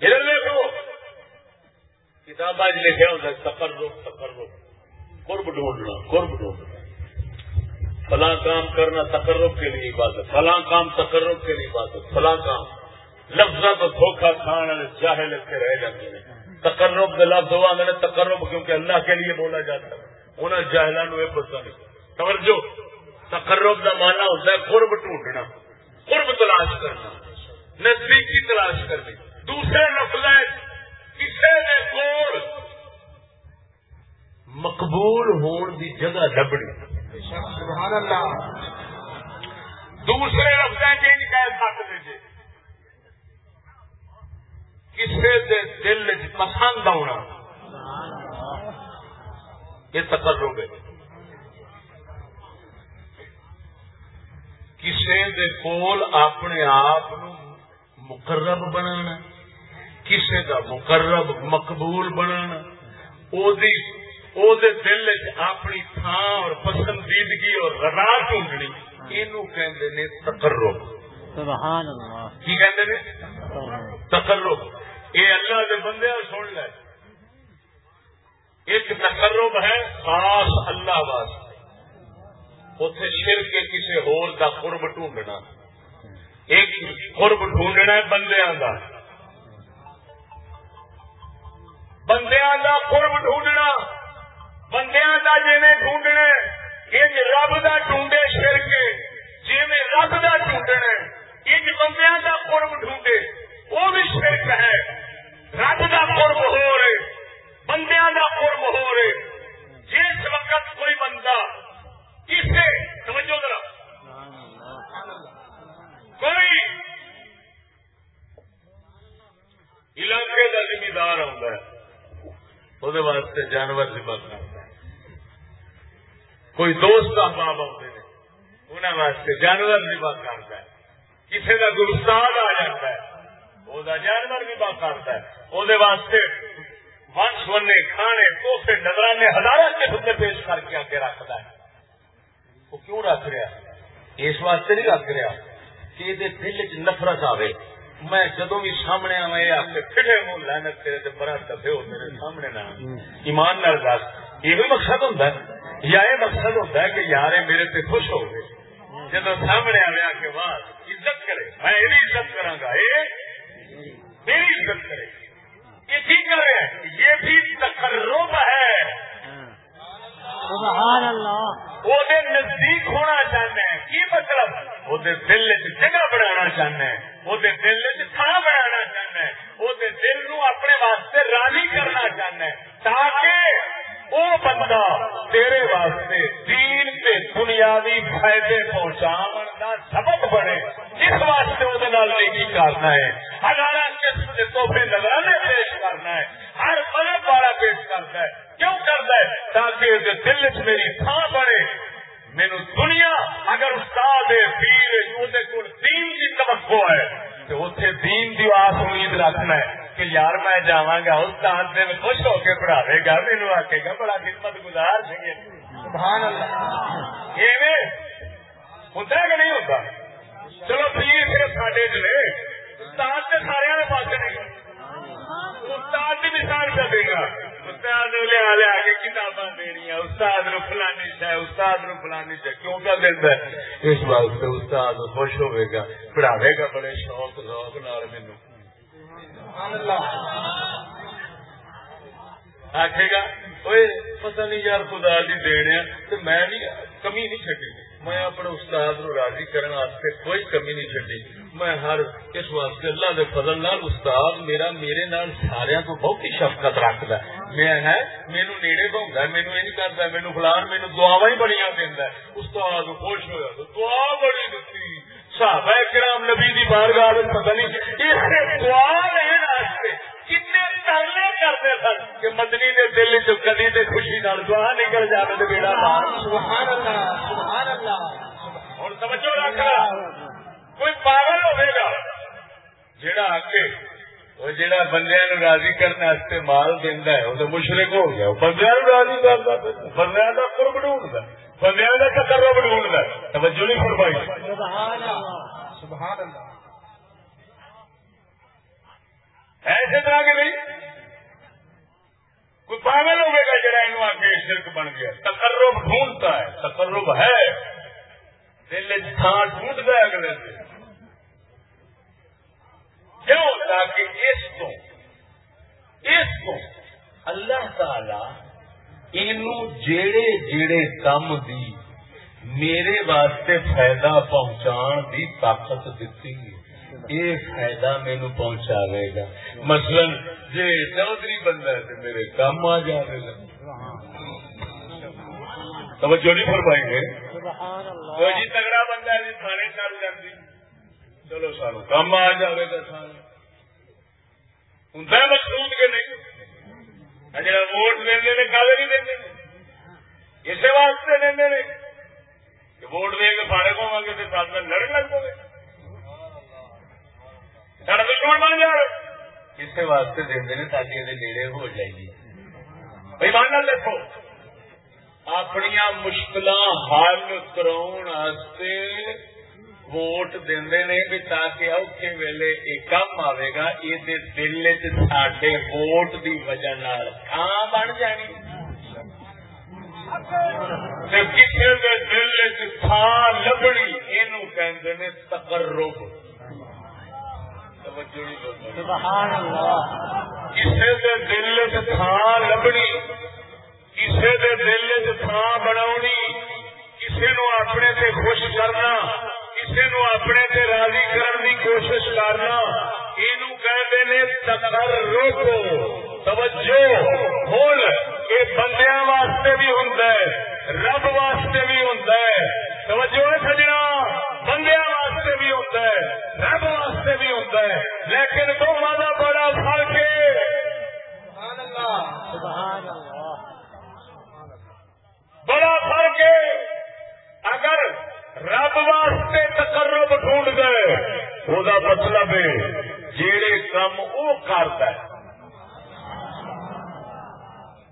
ادھر دیکھو کتاب آج لکھے ہوتا ہے سفر روک سفر روک قرب ڈھونڈنا قرب ڈھونڈنا۔ فلاں کام کرنا تقرب کے لیے عبادت، فلاں کام تقرب کے لیے عبادت، فلاں کام۔ لفظ تو دھوکھا کھان والے جاہل کے رہ جاتے ہیں۔ تقرب کے لفظ ہوا میں نے تقرب کیونکہ اللہ کے لیے بولا جاتا ہے۔ انہیں جاہلان یہ پتا نہیں۔ توجہ، تقرب کا مانا ہوتا ہے قرب ڈھونڈنا قرب تلاش کرنا، نزدیکی تلاش کرنی۔ دوسرے لفظ کسی نے کول مقبول ہون دی جگہ لبنی۔ سبحان اللہ۔ دوسرے لفظ چینج کہہ سکتے جی۔ کسی دے دل چ پسند آنا یہ تقرب ہے۔ کسی دے کول اپنے آپ مقرب بنانا۔ کسی کا مقرب مقبول بنانا او دی او دے دل اپنی تھان اور پسندیدگی اور رضا ڈھونڈنی۔ یہ نے تقرب۔ سبحان اللہ۔ کی کہتے نے؟ تقرب۔ یہ اللہ دے بندے سن لے۔ ایک تقرب ہے خاص اللہ واسطے۔ اتے شر کے کسی ہور دا قرب ڈھونڈنا۔ ایک قرب ڈھونڈنا ہے بندیاں دا۔ بندیاں دا قرب ڈھونڈنا، بندیاں دا جی ڈھونڈنا ایک رب دا ڈھونڈے شر کے جی رب دا ڈھونڈنا ایک بندیاں دا قرب ڈھونڈے، وہ بھی شرک ہے۔ رب دا قرب ہو رہے، بندیاں دا قرب ہو رہے۔ جس وقت کوئی بندہ کسے سمجھو ذرا۔ کوئی علاقے کا زمیندار آتا ہے۔ وہ واسطے جانور ذبح کرتا کوئی دوست احباب آتے ہیں انہوں واسطے جانور ذبح کرتا ہے کسی کا گلستان آ جاتا ہے وہ جانور ذبح کرتا ہے وہ واسطے ون سونے کھانے توحفے نظرانے ہزاروں قسم کے پیش کر کے آگے رکھتا ہے وہ کیوں رکھ رہا اس واسطے نہیں رکھ رہا کہ یہ دل چ نفرت آئے میں جدو بھی سامنے آوا یہ آپ کے پھٹے منہ لینا تیرے تے بڑا دفے ہو، میرے سامنے نہ ایمان نال دس یہ بھی مقصد ہوتا ہے؟ یا یہ مقصد ہوتا ہے کہ یار میرے تے خوش ہو گئے۔ جب سامنے آیا کے بعد عزت کرے۔ میں یہ عزت کرا گا یہ میری عزت کرے۔ یہ ٹھیک کرے یہ بھی تقرب ہے۔ سبحان اللہ۔ وہ نزدیک ہونا چاہنا ہے کی مطلب وہ دل چ جگہ بنا چاہنا ہے وہ دل چ تھان بنا چاہنا ہے وہ دل نو اپنے واسطے رانی کرنا چاہنا ہے تاکہ وہ بندہ تیرے واسطے دین سے بنیادی فائدے پہنچا کا سبب بنے جس واسطے وہ نیکی کرنا ہے۔ ہزار قسم کے تحفے نظرانے پیش کرنا ہے۔ ہر مذہب والا پیش کرتا ہے۔ کیوں کرتا ہے؟ تاکہ دل چ میری تھان بنے۔ میرے دنیا اگر استاد پیر دین کی توقع ہے، تو اتنے دین کی آس امید رکھنا ہے۔ کہ یار میں جا گا استاد دن خوش ہو کے پڑھاوے گا میرے آکے گا، بڑا خدمت گزار سی سبحان اللہ۔ ہوتا ہے کہ نہیں ہوتا؟ چلو پیر صرف ساڈے چلے استاد سے سارے پاس نہیں۔ استاد کی مثال کر دے گا۔ استاد لیا لیا کے کتاباں دنیا استاد نو فلانی چاہے استاد نو فلانی چاہے کیوں کیا دینا اس واسطے استاد خوش ہوئے گا، پڑھاوے گا، بڑے شوق، ذوق نال مینو آخے گا پتہ نہیں یار خدا دی دینے تو میں کمی نہیں چڈی میں اپنے استاد نو راضی کرنے واسطے کوئی کمی نہیں چڈی میں ہر اس واسطے اللہ دے فضل نال استاد میرا میرے نال سارا کو بہت ہی شفقت رکھتا میں ہے، مینو نیڑے بہت مینو یہ نہیں کرتا مینو فلان، مینو دعوا ہی بڑی دینا استاد خوش ہوا دعا بڑی دیتی صحابہ کرام نبی دی بارگاہ پتہ نہیں اس دعا لینے واسطے کتنے ترلے کرتے سن کہ مدنی نے دل چ کدی تے خوشی نال دعا نکل بیڑا سبحان اللہ سبحان اللہ ہوں توجہ رکھ کوئی پاگل گا وہ جڑا بندے نو راضی کرنے واسطے مال دینا ہے وہ تو مشرق ہو گیا بندے نو راضی کرتا بندے کا قرب ڈھونڈتا بندے کا تقرب ڈھونڈتا توجہ نہیں فرمائی۔ سبحان اللہ۔ سبحان اللہ ایسے طرح کے نہیں۔ کوئی پاگل ہوئے گا جڑا انو آ کے شرک بن گیا۔ تقرب ڈھونڈتا ہے۔ تقرب ہے۔ دل تھان ڈھونڈ گیا اگلے سے کیوں؟ تاکہ اس کو اس کو اللہ تعالی جیڑے جیڑے کام دی میرے واسطے فائدہ پہنچان دی طاقت دیتی یہ فائدہ مینو پہنچاوے گا مثلا جی چودھری بندہ ہے تو میرے کام آ جائے گا توجہ نہیں سبحان اللہ کوئی جی تگڑا بندہ ہے جی تھانے چل جاتی چلو سارو کام آ جائے گا سارا ہوں مقصود کے نہیں جا ووٹ لینے نے کالے نہیں دینے اسی واسطے دینے نے۔ کہ ووٹ دے کے فارے پوا گے تو ساتھ میں لڑن لگ پو گے سارا دشمن بن جائے اسی واسطے دے تاکہ یہ نیڑے ہو جائیے۔ بھائی مان دیکھو۔ اپنی مشکل حل ووٹ بھی تاکہ اوکھے ویلے یہ کم آئے گا یہ وجہ تھان بن جانی دل چان لبنی کسی دل چان بنا کسی نو اپنے خوش کرنا کسی نو اپنے تے راضی کرنے کی کوشش کرنا یہ کہتے نے تکر روکو توجہ ہوں یہ بندیا واسطے بھی ہوں رب واسطے بھی ہوں توجہ ہے سجنا بندیا واسطے بھی ہوں رب واسطے بھی ہوں لیکن دونوں کا بڑا فرق ہے۔ سبحان اللہ سبحان اللہ۔ بڑا فرق ہے، اگر رب واسطے تقرب ڈھونڈ گئے وہ مطلب ہے، جیڑے کام وہ کرتا ہے۔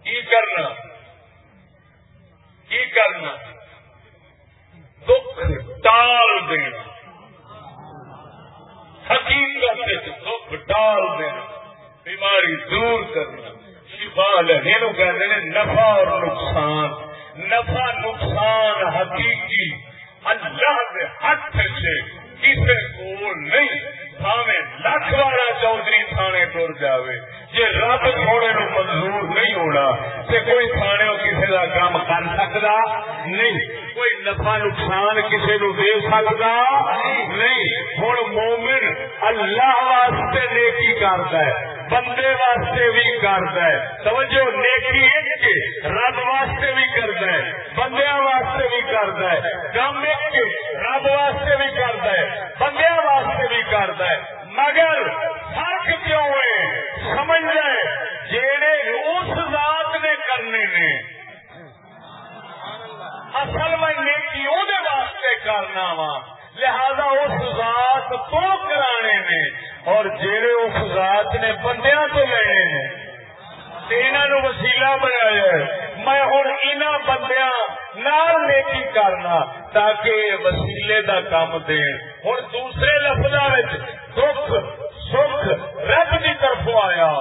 کی کرنا؟ کی کرنا؟ دکھ، ٹال دینا۔ حقیقت دکھ ڈال دینا۔ بیماری دور کرنا۔ شفا لینے کہتے ہیں نفع اور نقصان۔ نفع، نقصان، حقیقی۔ اللہ کے ہاتھ سے کسی کو نہیں۔ بھاوے لکھ والا چودھری تھانے تر جائے جی رب تھوڑے نو منظور نہیں ہونا۔ تے کوئی تھانے کسی کا کام کر سکتا نہیں۔ کوئی نفع نقصان کسی نو دے سکتا؟ نہیں۔ ہوں مومن اللہ واسطے نیکی کرتا ہے، بندے واسطے بھی کرتا ہے۔ توجہ، نیکی ایک رب واسطے بھی کرتا ہے بندیا واسطے بھی کرتا ہے۔ کم ایک رب واسطے بھی کرتا ہے بندیا واسطے بھی کرتا ہے۔ مگر فرق کیوں ہے؟ سمجھ لے، جیڑے اس ذات نے کرنے نے اصل میں نیکی وہ واسطے کرنا وا۔ لہذا اس ذات تو کرانے نے اور جیڑے اس ذات نے بندیاں تو لینے نے انہوں وسیلہ بنایا میں ہوں ان بندیا نال نیکی کرنا تاکہ وسیلے دا کام دین۔ ہوں دوسرے لفظ دکھ، سکھ رب کی طرفوں آیا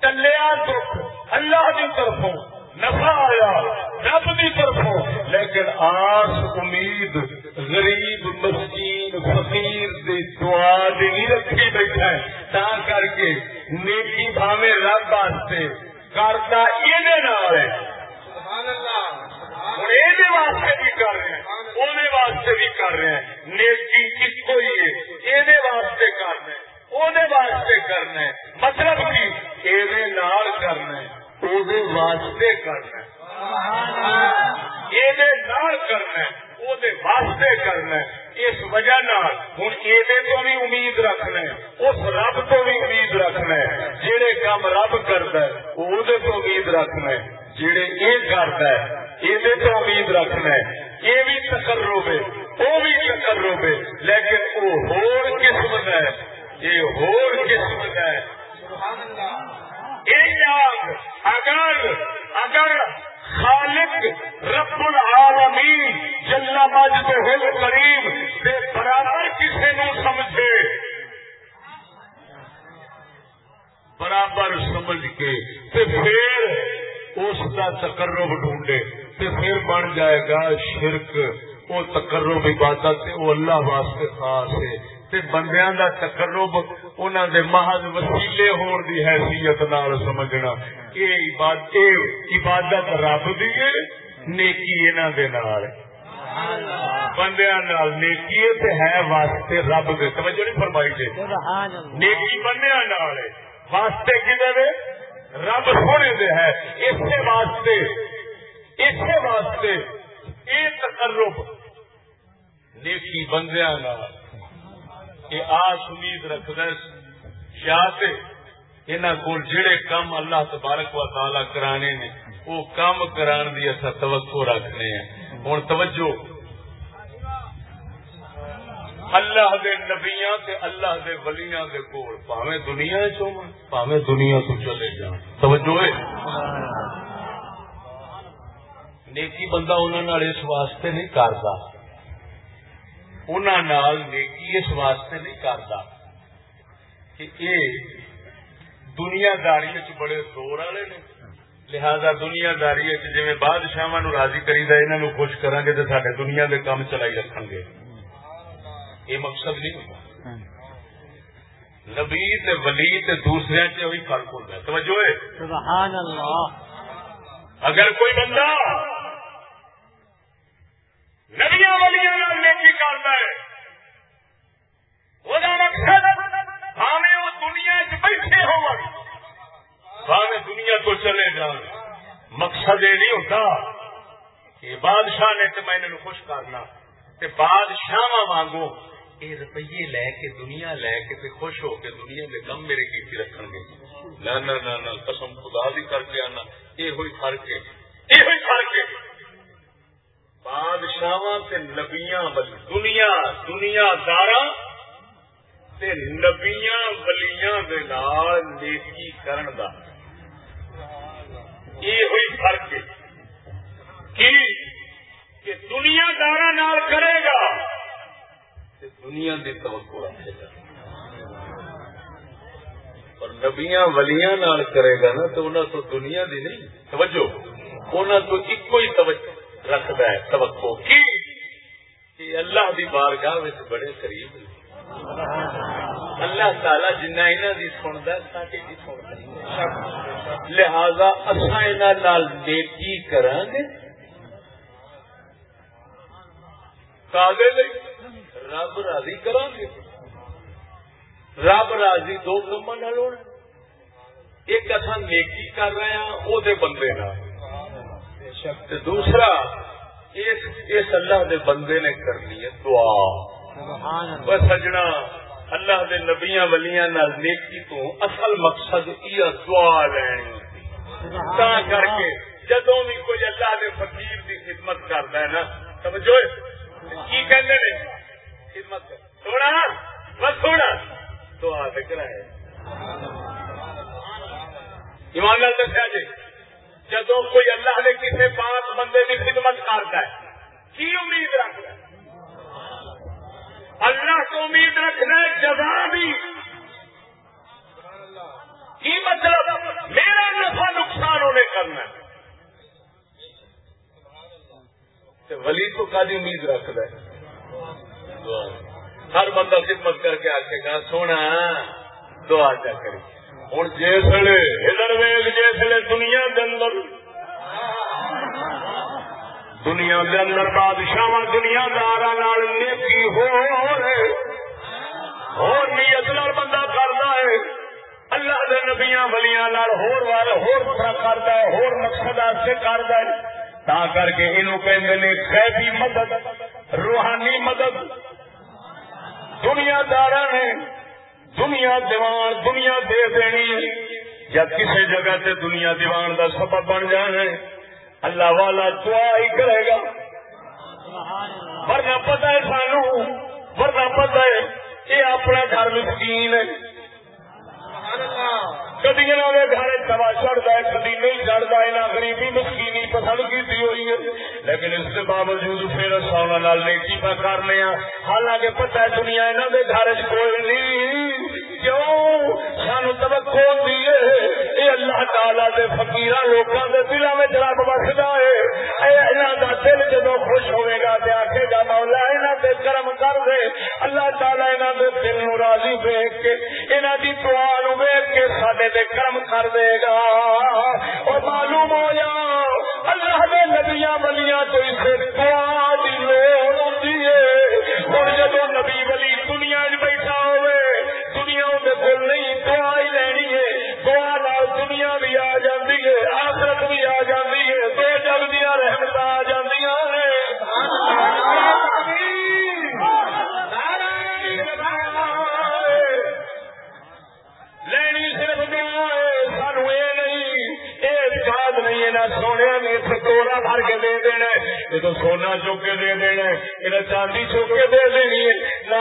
ٹلیا دکھ، اللہ کی طرفوں۔ نفع آیا، رب کی طرفوں۔ لیکن آس امید غریب، مسکین، فقیر دی دعا دی نہیں رکھی بیٹھا ہے۔ تا کر کے نیکی بھاوے رب واسطے کرتا یہ ہے۔ یہ واسطے بھی کر رہے ہیں وہ واسطے بھی کر رہے ہیں۔ نیکی کس کو یہ واسطے کرنا واسطے کرنا ہے مطلب کہ یہ نال کرنا ہے وہ واسطے کرنا یہ نال کرنا وہ واسطے کرنا اس وجہ ہوں یہ تو بھی امید رکھنا ہے اس رب تو بھی امید رکھنا ہے جہے کام رب کرتا ہے وہ تو امید رکھنا ہے جہے یہ کرتا ہے یہ تو امید رکھنا ہے یہ بھی تکرو ہے وہ بھی تکرو ہے لیکن وہ ہور قسم ہے یہ ہور قسم ہے سبحان اللہ ایک اگر اگر خالق رب العالمین جلا مجد ہل کریم سے برابر کسی نو سمجھے۔ برابر سمجھ کے تے پھر اس کا تقرب ڈھونڈے تے پھر بن جائے گا شرک۔ وہ تقرب عبادت وہ اللہ واسطے خاص ہے۔ تے بندیاں دا تقرب انہاں دے محض وسیلے ہون دی حیثیت نال سمجھنا۔ اے عبادت اے عبادت رب دی ہے نیکی انہاں دے نال۔ بندیاں نال نیکی تے ہے واسطے رب دے۔ توجہ نہیں فرمائی سبحان اللہ۔ نیکی بندیاں نال ہے واسطے کدے دے رب سونے دے ہے۔ اسے واسطے اسے واسطے اے تقرب نیکی بندیاں نال۔ یہ آس امید رکھنا یا انہوں کو جڑے کام اللہ تبارک و تعالی کرانے نے وہ کام کران دی اصا توقع رکھنے ہیں۔ ہوں توجہ۔ اللہ دے نبیاں تے اللہ دے ولیاں دے کول پاویں دنیا چوں پاویں دنیا تو چلے جان توجہ ہے؟ نیکی بندہ انہوں نے اس واسطے نہیں کرتا۔ انہوں نیکی اس واسطے نہیں کرتا کہ یہ دنیا داری بڑے زور والے نے۔ لہذا دنیا داری جی بادشاہ راضی کری انہوں خوش کریں گے تو سارے دنیا کے کام چلائی رکھیں گے یہ مقصد نہیں ہوتا نبی تے ولی تے دوسرے چی فرق ہوتا ہے توجہ ہے؟ سبحان اللہ اگر کوئی بندہ نبیا ولیاں نیکی کرتا ہے وہ مقصد ہمیں وہ دنیا چ بیٹھے ہو ہمیں دنیا کو چلے جان۔ مقصد یہ نہیں ہوتا کہ بادشاہ نے تو میں نے خوش کرنا۔ تے بادشاہ وانگو یہ روپیے لے کے، دنیا لے کے تے خوش ہو کے دنیا کے کم میرے کی رکھن گے۔ نہ قسم خدا بھی کر کے آنا۔ یہ ہوئی فرق ہے یہ ہوئی فرق ہے بادشاہ نبیاں دنیا دنیا دارا نبیاں ولیاں دے نال نیکی کرن دا۔ یہ ہوئی فرق ہے۔ کی؟ کہ دنیا دارا نال کرے گا تے دنیا دے توقع رکھے گا۔ اور نبیاں ولیاں نال کرے گا نا تو انہوں تو دنیا دی نہیں، توجہ۔ انہوں تو ایک ہی توجہ۔ رکھتا ہے توقع کی؟ کہ اللہ دی بارگاہ میں بڑے قریب نے۔ اللہ تعالی جنہ انہوں کی سنتا ساڈی کی سنتا لہذا اصا انہوں نیکی کریں گے۔ کاغے رب راضی کریں گے۔ رب راضی دو کما ہونا۔ ایک اصا نیکی کر رہے ہیں وہ بندے نال۔ تے دوسرا اس, اس اللہ دے بندے نے کرنی ہے دعا۔ بس سجنا اللہ دے نبیاں ولیاں نال نیکی تو اصل مقصد یہ دعا لینی تا کر کے جدوں بھی کوئی اللہ دے فقیر دی خدمت کرتا ہے نا سمجھو؟ کی کہندے نے؟ خدمت سونا بس سونا دعا ذکر ہے۔ ایمان لال دسیا جی۔ جدو کوئی اللہ نے کسی پانچ بندے کی خدمت کرتا ہے کی امید رکھتا ہے اللہ کو امید رکھنا ہے جزا بھی۔ کی مطلب؟ میرا نفع نقصان ہونے کرنا ہے۔ ولی تو کا امید رکھتا ہے ہر بندہ خدمت کر کے آ کے کہا سونا، دعا چا کری ہوں جسے ادھر ویگ جسے دنیا کے اندر، دنیا کے اندر بادشاہ دنیا دار نیکی ہو رہے اور نیت نال بندہ کرتا ہے، اللہ دے نبیاں ولیاں نال ہور وال ہور پورا کرتا ہے، ہور مقصد سے کرتا ہے، تا کر کے انہوں کہتے ہیں قیدی مدد، روحانی مدد، دنیا دار نے دنیا دیوان، دنیا دے دینی۔ یا کسی جگہ تے دنیا دیوان کا سبب بن جانا ہے، اللہ والا دعا ہی کرے گا۔ ورنہ پتا ہے سانو، ورنہ پتا ہے یہ اپنا گھر مسکین ہے۔ کدی گھر سوا چڑھتا ہے کدی نہیں چڑھتا ہے غریبی مسکینی پسند کی ہوئی ہے۔ لیکن اس کے باوجود پھر سونا نال نیکی پہ کرنے حالانکہ پتا ہے دنیا یہاں کے گھر کوئی نہیں۔ کیوں؟ سانو توقع ہوتی ہے۔ یہ اللہ تعالی دے فقیر لوگوں کے دلوں میں رب بستا ہے۔ یہاں دل جدو خوش ہوئے گا تو آخے گا، مولا یہاں سے کرم کر دے۔ اللہ تعالی یہاں کے دل نو راضی ویک کے یہاں کی دعا نو ویک کے سڈے تے کرم کر دے گا۔ اور معلوم ہو جا اللہ دے نبیاں بلیاں تو اسے دعا لوڑ ہے۔ جب نبی ولی دنیا بیٹھا ہوئے، دنیا کول نہیں، دعا ہی لینی ہے۔ دعا نال دنیا بھی آ جاتی ہے، آخرت بھی آ جاتی ہے۔ دو جگ دیا رحمت آ جاتی لینی یاد سونے نے توڑا بھر کے دے دینا یہ تو سونا چوک کے دے دینا یہ چاندی چوک کے دے دینی ہے، نہ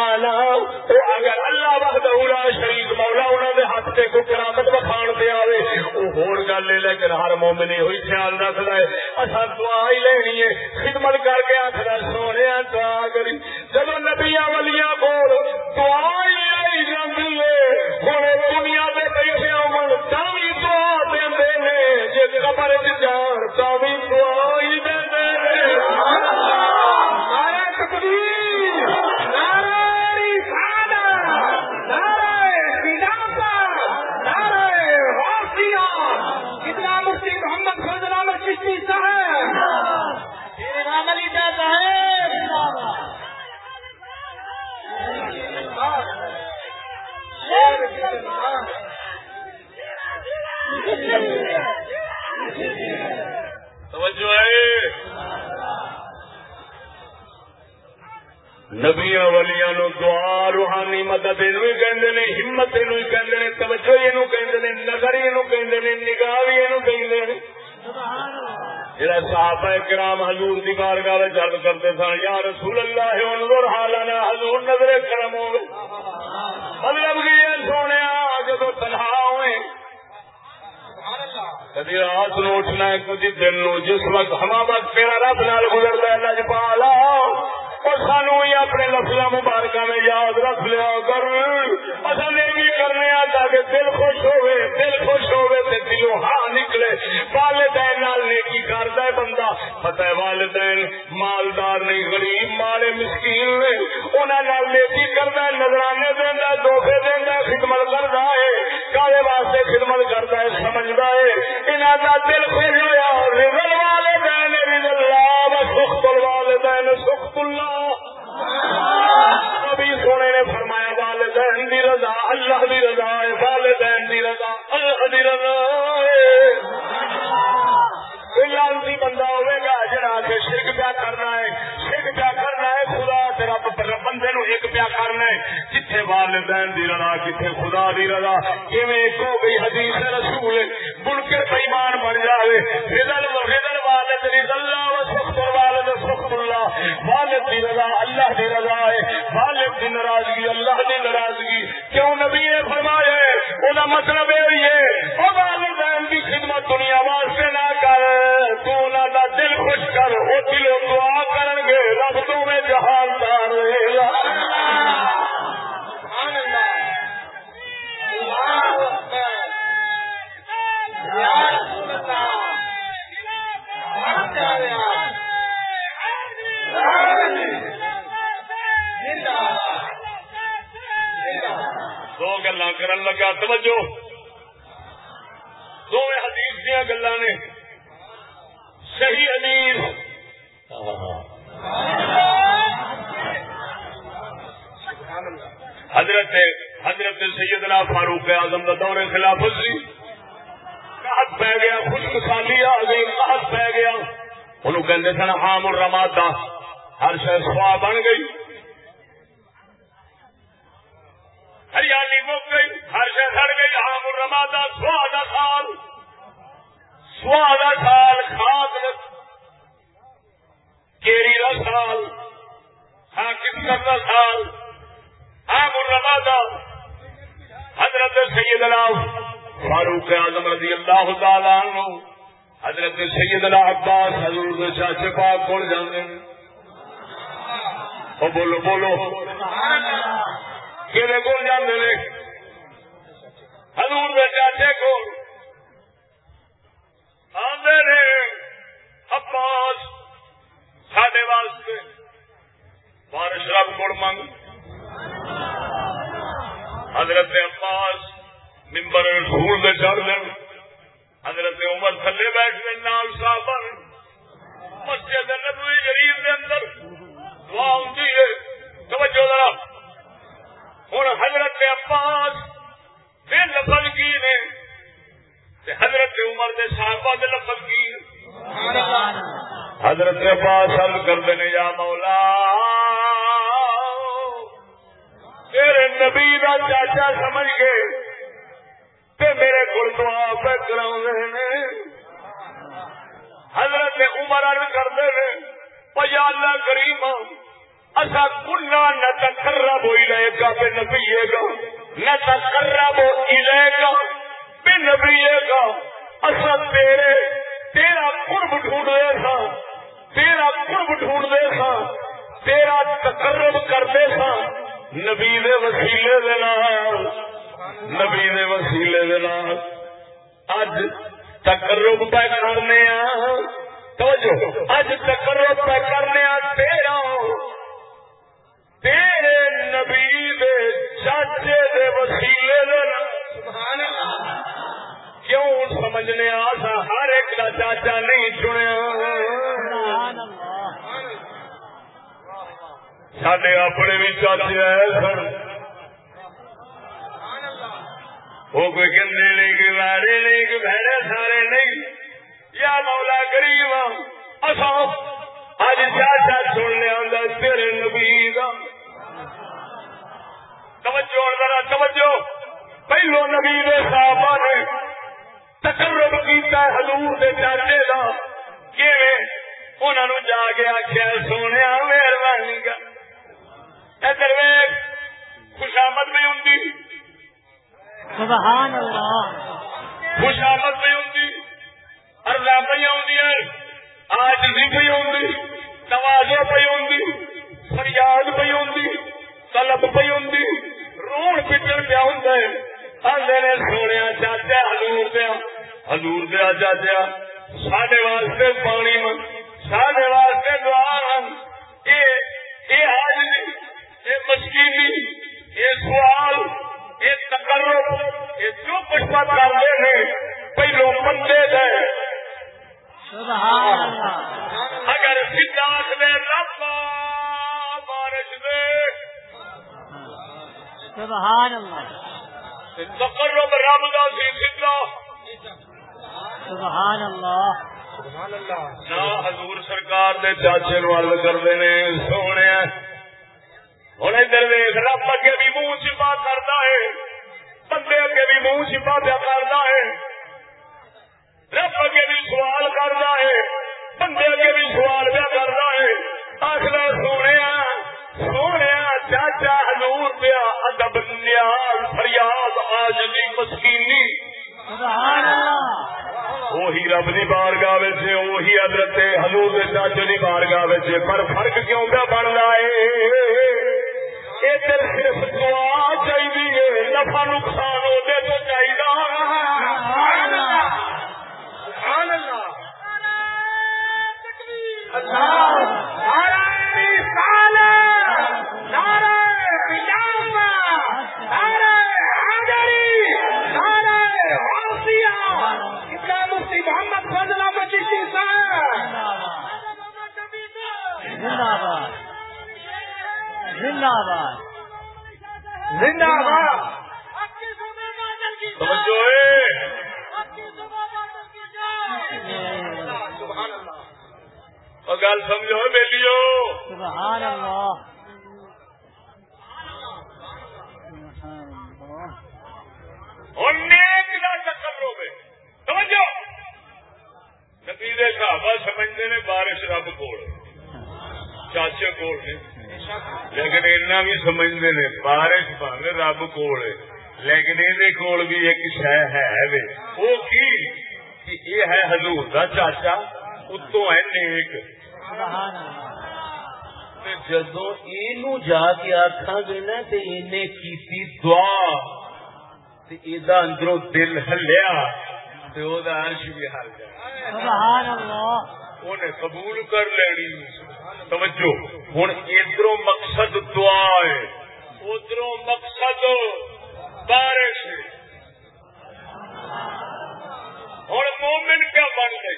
اگر اللہ وقت اولا شریف مولا انہوں نے ہاتھ سے کوئی کرامت بخان پہ آئے وہ ہور گل ہے، لیکن ہر مومن ہوئی خیال رکھتا ہے اصا دعا ہی لینی ہے۔ خدمت کر کے آخر سونے دعا کری جب نبیا ولیاں بول دعا ہی آئی جاتی ہے ہوں دنیا کے بیٹھے امن تھی دعا دے جی قبر جان تھی محمد فضل احمد چشتی صاحب۔ رام علی جاتا ہے۔ ولیاں نو دعا روحانی مدد یہ کہندے نے ہمت یہ کہندے نے توجہ یہ کہندے نے نظر یہ کہندے نے نگاہ بھی یہ کہندے نے۔ جڑا صحابہ کرام حضور دی بارگاہ وچ عرض کرتے سن یا رسول اللہ انظر حالنا حضور نظر کرم ہوے مطلب کہ یہ سونیا جدو تنہا ہوئے۔ کدی رات نو اٹھنا ہے کدی دن نو۔ جس وقت ہما وقت تیرا رب نال گزرتا ہے اللہ پالا اور سانو ہی اپنے لفظ مبارکہ میں یاد رکھ لیا کر۔ اصل یہ بھی کرنے آتا کے دل خوش ہوئے، دل خوش ہوئے تے دلوں ہاں نکلے۔ والدین نال نیکی کردا ہے بندہ۔ پتہ ہے والدین مالدار نہیں، غریب مالے مسکین نے انہاں نال نیکی کردا ہے، نظرانے دیندا ہے، دھوکے دیندا ہے، خدمت کردا ہے۔ کالے واسطے خدمت کردا ہے سمجھدا ہے۔ انہاں دا دل خوش ہویا رضا والدین رضا اللہ و سخط الوالدین سخط اللہ۔ نبی سونے نے فرمایا، والدین دی رضا، اللہ دی رضا ہے، والدین دی رضا، اللہ دی رضا ہے۔ لالتی بندہ ہوئے گا جڑا کے شرک پیا کرنا ہے، شرک پیا کرنا ہے، خدا تیرا بندے نو ایک پیا کرنا ہے، جتھے والدین دی رضا کتنے خدا دی رضا۔ کیویں ایک ہو گئی حدیث رسول، بن کے بےمان بن جائے رضل رضل والد رضا اللہ و سخت والد سخت اللہ والد دی رضا اللہ دی رضا ہے۔ والد دی ناراضگی اللہ دی ناراضگی۔ کیوں نبی نے فرمایا وہ مطلب یہ ہے وہ والدین کی خدمت دنیا واسطے نہ کر۔ تو انہوں دا دل خوش کر وہ دلوں دعا کرن گے۔ رب تو میں جہان دار رہے گا۔ سبحان دو گلا کرن لگا، توجہ۔ دو حدیث دیا گلا نے۔ صحیح حدیث۔ حضرت حضرت سیدنا فاروق اعظم کا دور خلاف سی قحط پی گیا خوش خالی آ گئی قحط پی گیا۔ انہوں کہتے سن حام الرمادا ہر شہ سوا بن گئی۔ ہریالی مک گئی، ہر شہ سڑ گئی حام الرمادا سوا کا سال۔ سوا سال کھاد کیری کا سال۔ ہاں، حاکم کا سال۔ ہاں، حام الرمادا حضرت سیدنا فاروق اعظم رضی اللہ تعالی عنہ، حضرت سیدنا عباس حضور کے چاچے پاک کون جانے او بولو بولو۔ کہنے کون جانے نے۔ حضور کے چاچے کو آدھے نے عباس ساڈے واسطے۔ بارش رب کوڑ منگ۔ حضرت عباس ممبر رسول دے چڑھ دین حضرت عمر تھلے بیٹھ گئے نال صحابہ۔ مسجد نبوی شریف دے اندر۔ دعا ہوتی ہے۔ توجہ ذرا۔ ہوں حضرت عباس بے لفظ کی نے تے حضرت عمر دے صحابہ دے لفظ کی حضرت عباس حل کر دے یا مولا، تیرے نبی کا چاچا سمجھ گئے تے میرے کو دعا پہ کرا حضرت عمر عرض کرتے ہیں پیا اللہ کریم اصا کنا نہ تقرب ہوئی رہے بے نبی گا نہ تقرب ہی گا بے نبی گا اصا تیرے، تیرا قرب ڈھونڈ دے سا، تیرا قرب ڈھونڈ دے سا، تیرا تقرب کرتے سا، نبی دے وسیلے دے نال، نبی دے وسیلے دے نال۔ اج تقرب پہ کرنے توجہ اج تقرب پہ کرنے تیرا نبی دے چاچے دے وسیلے دے کیوں سمجھنے آسا؟ ہر ایک کا چاچا نہیں چنیا۔ سڈے اپنے بھی چاچے آئے سن۔ وہ کوئی گندے نہیں کہ مارے نہیں کہ بہرے سارے نہیں۔ یا مولا گریب اصا اج چاچا سن لیا تیرے نبی کا توجہ ذرا توجہ۔ پہلو نبی نے صحابہ نے تقرب کیتا حضور دے چاچے دا۔ کیویں؟ انہاں نو جا کے آخیا سونے مہربانی کا ادھر ویگ خوشامد بھی ہوں سبحان اللہ۔ خوشامد بھی ہوں اردا پہ آج بھی پہ ہوں توازو پہ ہوں فریاد پہ طلب پہ ہوں روڑ پٹن پیا ہوں آدھے حضور دیا چاچا سڈے واسطے پانی من سڈے واسطے دعا من یہ حاضری یہ مشکلی یہ سوال یہ تقرب یہ جو کچھ بات کرتے ہیں پہلو بندے گئے اگر سدھاس نے رب بارش دے سبحان اللہ. تقرب رب دا سی سدھا سبحان اللہ. حضور سرکار دے چاچے نو کرتے نے سونے. ہوں ادھر ویخ رب اگے بھی منہ چھپا کرتا ہے بندے اگے بھی منہ چھپا پیا کرتا ہے۔ رب اگے بھی سوال کرتا ہے بندے اگے بھی سوال پیا کرتا ہے۔ آخر سونے سونے چاچا حضور پیا ادب نیاز فریاد آجلی مسکینی؟ سبحان اللہ۔ وہی رب دی بارگاہ وچ وہی حضرت حضور دے چاچے دی بارگاہ وچ پر فرق کیوں پہ بنتا ہے؟ ادھر صرف دعا چاہیے نفع نقصان ہونے تو چاہیے۔ سبحان اللہ۔ سبحان اللہ۔ محمد زندہ باد زندہ باد توجہ ہے۔ سبحان اللہ۔ اور گل سمجھو بیلیو سبحان اللہ نبی دے صحابہ سمجھتے نے بارش رب کول۔ چاچے کول نے لیکن اینا بھی سمجھتے نے بارش بھاوے رب کول ہے لیکن یہ کول بھی ایک شہ ہے وے وہ کی کہ یہ ہے حضور دا چاچا اتوں ہے نیک سبحان اللہ جدو یہ جا کے آخا گے نا تو انہیں کی دعا اندروں دل ہلیا دا عرش بھی ہل گیا سبحان اللہ انہیں قبول کر لینی توجہ ہوں ادھر مقصد دعا ہے ادھر مقصد بارش ہے۔ ہوں مومن کیا بن گئی؟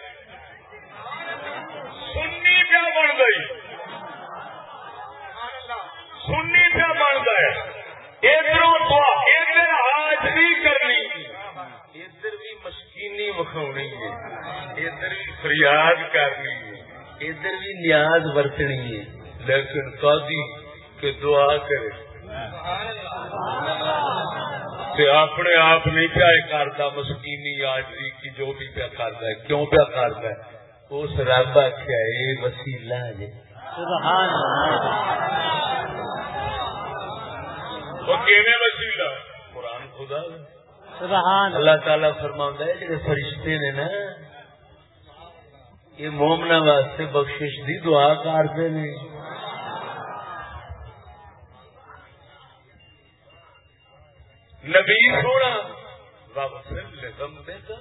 سنی کیا بن گئی؟ سنی کیا بن گئے؟ ادھر دعا، ادھر حاضری کرنی۔ ادھر بھی مشکینی وکھاونی ہے۔ ادھر بھی فریاد کرنی ہے۔ ادھر بھی نیاز برتنی ہے۔ لیکن قاضی کہ دعا کرے۔ تے اپنے آپ نہیں کیا کرتا مسکینی آجری کی جو بھی پیا کرتا ہے۔ کیوں پیا کرتا ہے؟ اس رب آخیا یہ وسیلہ ہے۔ سبحان اللہ۔ وہ کیویں وسیلہ؟ قرآن خدا سبحان اللہ۔ تعالی فرما ہے جڑے فرشتے نے نا یہ مومنا واسطے بخشش دی دعا کرتے نے۔ نبی سونا۔ واغفر لذنبك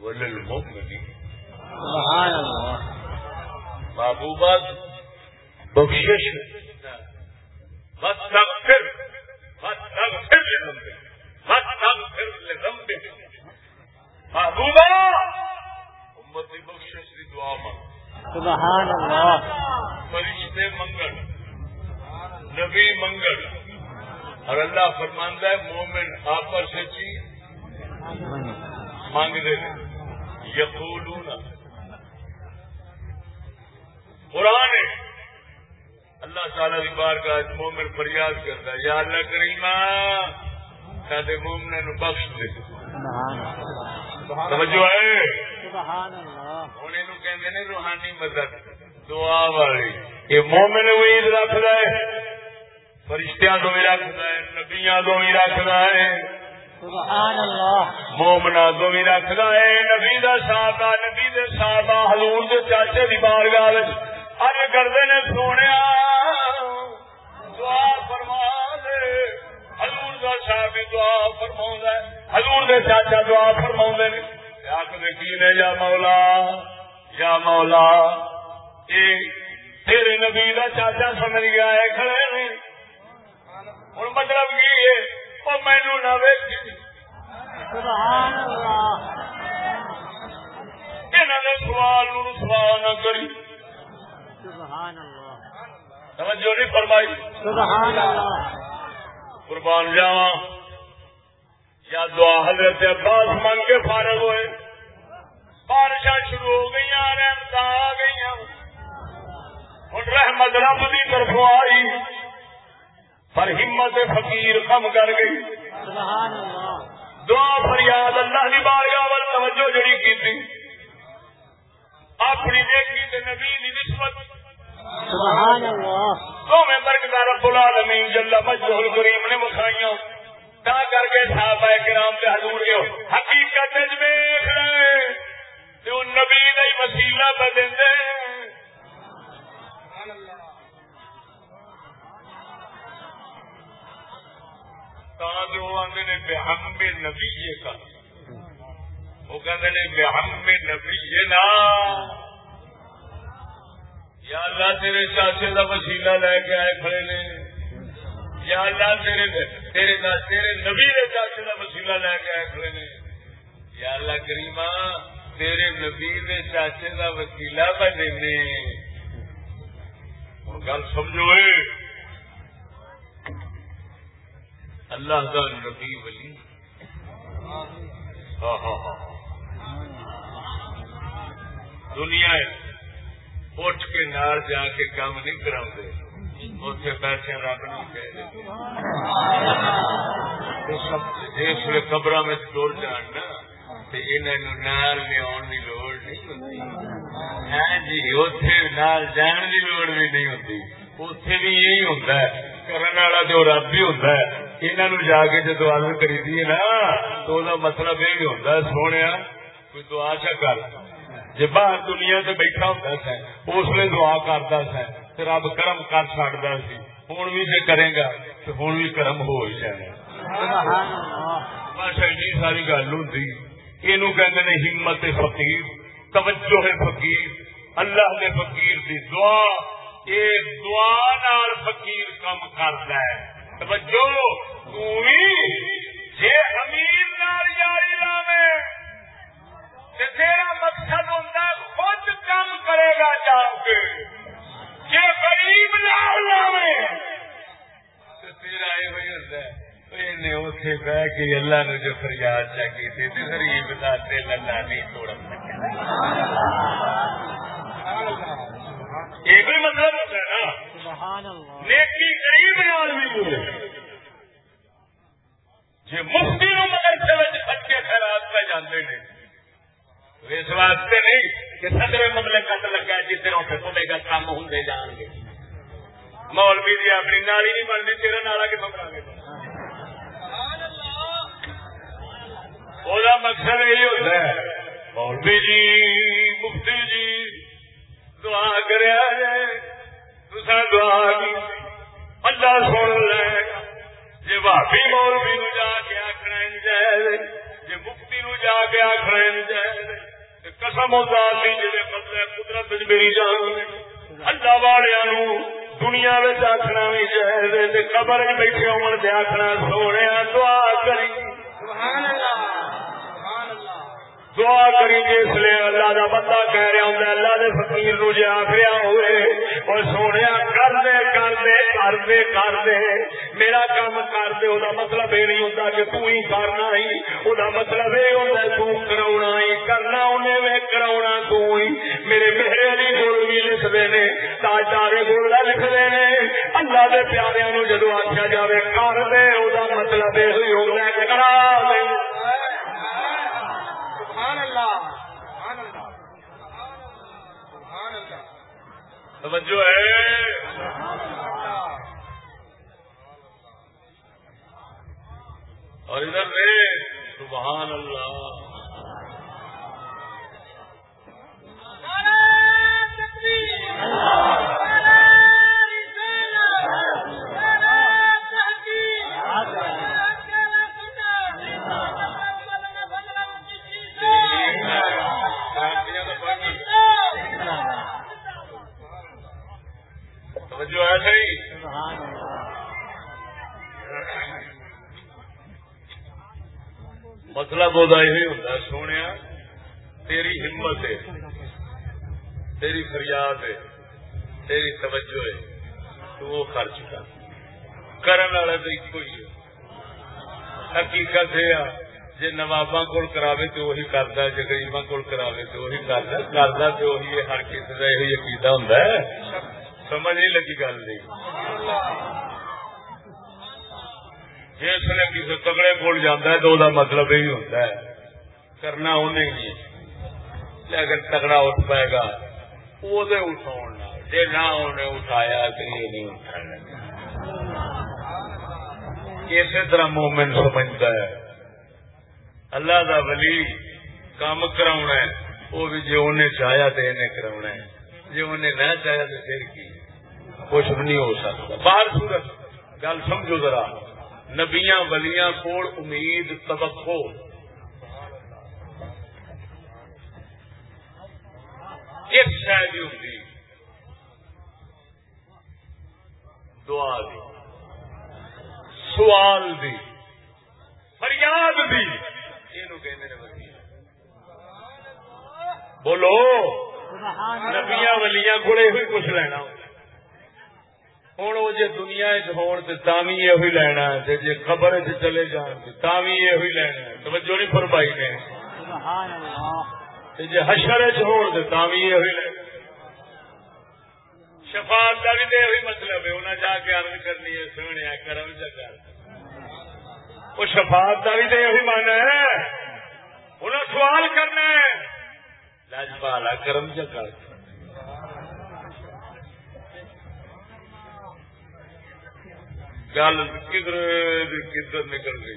وللمؤمنين سبحان اللہ بخشش۔ واستغفر واستغفر لذنبك واستغفر لذنبك محبوبہ امت کی بخشش کی دعا مانگ۔ سبحان اللہ فرشتے منگل نبی منگل۔ اور اللہ فرماندہ ہے، مومن آپس سے چیز مانگ دے یقولون۔ قرآن ہے۔ اللہ تعالی کی بار کا مومن فریاد کرتا ہے، یا اللہ کریمہ سارے مومن نو بخش دے۔ توجہ ہے؟ ہوں یہ کہتے روحانی مدد، دعا والی۔ یہ مومن امید رکھتا ہے۔ فرشتیاں تو بھی رکھتا ہے نبیاں تو بھی رکھتا ہے۔ مومنا تو بھی رکھتا ہے۔ نبی دا صحابہ نبی دے صحابہ حضور دے چاچے دی بارگاہ وچ۔ اج کرتے نے سونے۔ دعا فرما دے حضور دا صاحب دعا فرما ہے۔ حضور دے چاچا دعا فرما نے آخر کی نے یا مولا یا مولا اے تیرے نبی کا چاچا سمجھ گیا ہے کھڑے ہوں مطلب کی ہے وہ مینو نہ ویچی سبحان نے سوال نو سوال نہ کری سبحان توجہ نہیں فرمائی سبحان اللہ قربان جاوا یا دعا حضرت عباس من کے فارغ ہوئے بارشاں شروع ہو گئی رحمت آ گئی ہوں رحمت رب کی طرف آئی پر ہمت فقیر کم کر گئی۔ سبحان اللہ دعا فریاد اللہ کی بارگاہ وال توجہ جڑی کی تھی اپنی نیکی تے نبی دی نسبت۔ سبحان اللہ تو میں برکت رب العالمین جل مجدہ الکریم نے مکھائیاں۔ تا کر کے صحابہ کرام تے حضور حقیقت وچ ویکھ رہے تے نبی دا ہی وسیلہ بدلدے تا جو آندے نے بہم نبی کا۔ وہ کہندے نے بہم نبی نا۔ یا اللہ تیرے چاچے کا وسیلہ لے کے آئے کھڑے نے۔ یا اللہ تیرے تیرے تیرے نبی کے چاچے کا وسیلہ لے کے آئے کھڑے نے۔ یا اللہ کریما تیرے نبی کے چاچے کا وسیلہ بنے نے۔ گل سمجھو اے اللہ کا نبی ولی۔ ہاں ہاں ہاں, ہاں۔ دنیا اٹھ کے نال جا کے کام نہیں کرا اتنے بیٹھے رب نہیں جس ویل قبر میں تر جان نا انہوں نال لیا کی لوڑ نہیں ہوتی ہاں جی اتے نال جان کی لوڑ بھی نہیں ہوتی اتے بھی یہی ہوتا ہے۔ کرنے والا جو رب ہی ہوتا ہے۔ انہوں جا کے جدو عدل کری دی نا تو مطلب یہ ہوتا سونے کوئی دعا چا کر جی باہر دنیا سے بیٹھا ہوتا سا اس لیے دعا کرتا سا رب کرم کر چڑتا سی ہوں بھی جی کرے گا تو ہوں بھی کرم ہو ہی جائے سبحان اللہ بس ایڈی ساری گل ہوں یہ کہتے ہمت فقیر توجہ ہے فقیر اللہ کے فقیر دی دعا یہ دعا نال فقیر کم کرتا ہے توجہ! تو جے امیر نال یاری لاوے تے تیرا مقصد خود کم کرے گا کے۔ جے غریب نال لاوے تے تیرا یہ ہوئی نے بہ کے اللہ نے جو فریاد چکی تھی غریب کا دل اللہ نہیں توڑ یہ بھی مطلب ہوتا ہے نا۔ سبحان اللہ۔ نیکی غریب نال بھی ہوئے جی مفتی نو مدرسے بچے خیرات پہ جانے نے۔ اس واسطے نہیں کہ سدرے مطلب کٹ لگا طرح سے تھوڑے کا کام ہوں جان گے۔ مولوی جی اپنی نالی نہیں بننی تیرا نالا کتوں کرا گے؟ وہ مقصد یہی ہوتا ہے۔ مولوی جی مفتی جی دعا کریا جائے۔ تسا دعا کی۔ اللہ سن لے۔ جی بھابی مولوی نو جا کے آخنا جائے جی مفتی نو جا کے آخنا جائے قسم ہوتا سی جی بدلے قدرت میری جان۔ اللہ والوں دنیا آخنا بھی چاہیے قبر بیٹھے ہونے آخنا سونے، دعا کری سبحان اللہ سبحان اللہ دعا کری جی اس لیے اللہ کا بندہ کہہ رہا ہوں، اللہ کے فقیر نو جی آخریا ہوئے، اور سونے کر دے کر دے کر دے کر دے، میرا کام کر دے وہ مطلب یہ نہیں ہوتا کہ تو ہی کرنا ہی وہ مطلب یہ ہوتا ہے تو کرا ہی، کرنا انہیں میں کرا تو ہی۔ میرے میرے علی گول بھی لکھتے ہیں تاجدارے گول لکھتے ہیں اللہ کے پیارے جدو آخیا جائے کر دے وہ مطلب یہ ہوتا ہے کرا دے۔ اللہ۔ سبحان اللہ سبحان اللہ توجہ ہے۔ اور ادھر رے سبحان اللہ۔ توجہ مطلب وہ یہ سونے تیری ہمت ہے تیری فریاد ہے تیری توجہ ہے تو وہ خرچ کر کرن والا تو ایک ہی ہے حقیقت یہ جی نواباں کول کراوے تو وہی کرتا جی گریباں کول کراوے تو وہی کرتا کرتا تو وہی ہر کسی کا یہ عقیدہ ہوں سمجھ نہیں لگی گل نہیں جس نے کسی تگڑے کول جانا ہے تو وہ مطلب یہی ہوتا ہے۔ کرنا انہیں ہی لیکن تگڑا اٹھ پائے گا۔ وہ اٹھاؤ جی نہ۔ انہیں اٹھایا تو یہ نہیں اٹھانا۔ اسی طرح مومن سمجھتا ہے۔ اللہ دا ولی کام کرا وہ بھی جی انہیں چاہیا تو انہیں کرا جی انہیں نہ چاہیا تو پھر کی؟ کچھ بھی نہیں ہو سکتا۔ باہر صورت گل سمجھو ذرا۔ نبیاں ولیاں کول امید توقع۔ ایک شاید ہی ہوتی دعا دی۔ سوال دی۔ فریاد دی۔ یہ بولو۔ نبیاں ولیاں کو کچھ لینا۔ ہوں وہ جی دنیا چی یہ لینا ہے جی خبر چلے جان تھی یہ لینا ہے توجہ نہیں فرمائی نے جی حشر چ تھی یہ لینا شفاعت کا بھی تو یہ مطلب ہے انہیں جا کے عرض کرنی ہے سونے کرم چکر وہ شفاعت کا بھی تو یہ من ہے انہیں سوال کرنا ہے لاجپالا کرم چکر گل کدھر کدھر نکل گئی؟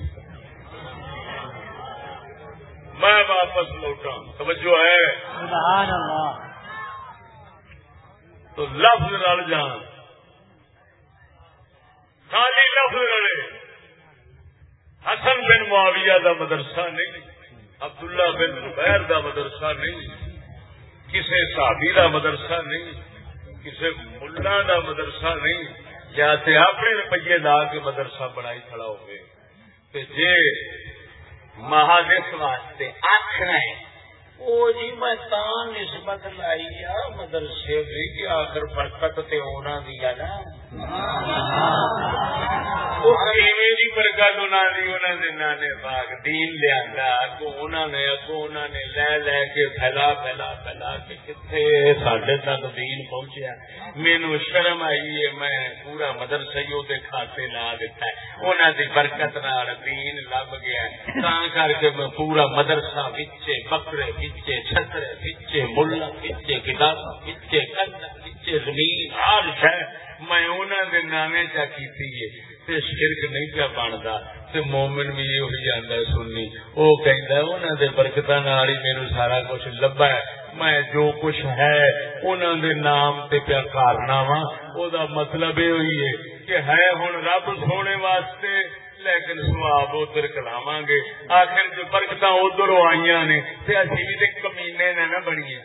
میں واپس لوٹا توجہ ہے؟ سبحان اللہ تو لفظ رل جان۔ خالی لفظ رلے۔ حسن بن معاویہ دا مدرسہ نہیں عبداللہ بن زبیر دا مدرسہ نہیں کسی صحابی دا مدرسہ نہیں کسی ملا دا مدرسہ نہیں۔ یا تے اپنے روپیے لا کے مدرسہ بنائی کھڑا ہوئے تے جے مہادس واسطے آخر ہے وہ جی میں تان نسبت لائی آ مدرسے بھی کہ آخر برکت تے ہونا دیا نا۔ وہ برکت انہاں دی انہاں دے نانے باغ دین لیا اگو انہاں نے اگو انہاں نے لے لے کے پھیلا پھیلا پھیلا کے کتنے ساڈے تک دین پہنچیا مینو شرم آئی ہے میں پورا مدرسہ دے کھاتے لا دیتا ہے انہاں دی برکت نال دین لب گیا ہے تاں کر کے میں پورا مدرسہ وچے بکرے وچے چھترے وچے ملا وچے کتاب وچے کندا وچے زمین ہر شے میں انہوں نے نامے چا کی تے شرک نہیں پیا بنتا تے مومن بھی یہ ہوئی جانا سننی وہ کہہ انہوں نے برکت نال ہی میرے سارا کچھ لبا ہے۔ میں جو کچھ ہے انہوں دے نام تے پیا کارنا وا وہ مطلب یہ ہوئی ہے کہ ہے ہوں رب سونے واسطے، لیکن سواب ادھر کلاو گے۔ آخر جو برکت ادھر آئی نے، تے اسی بھی تے کمینے نے نہ بنیے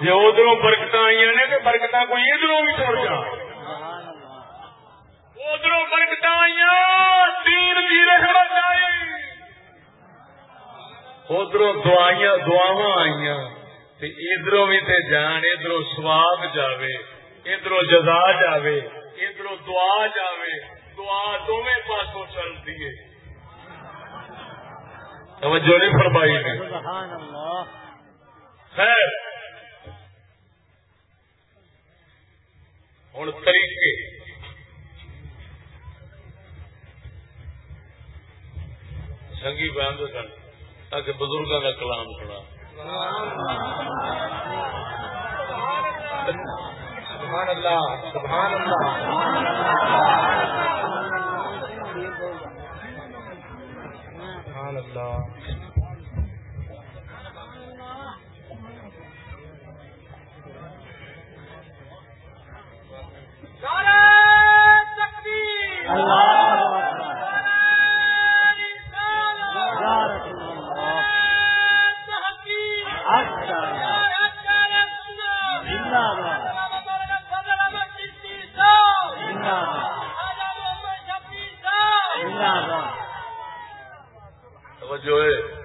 جی ادھر برکت آئی نے تو برکت کوئی ادھر بھی چھوڑ جا ادھر برکت آئی تین بھی رحمت آئی ادھر دعائیاں دعوا آئی ادھر بھی تے جان ادھر سواب جاوے ادھر جزا جاوے ادھر دعا جاوے دعا دونوں پاسوں چلتی ہے توجہ نہیں فرمائی نے سبحان اللہ خیر۔ ہوں طریقے۔ سنگی بیان دے سن، تاکہ بزرگوں کا کلام سنا۔ سبحان اللہ سبحان اللہ سبحان اللہ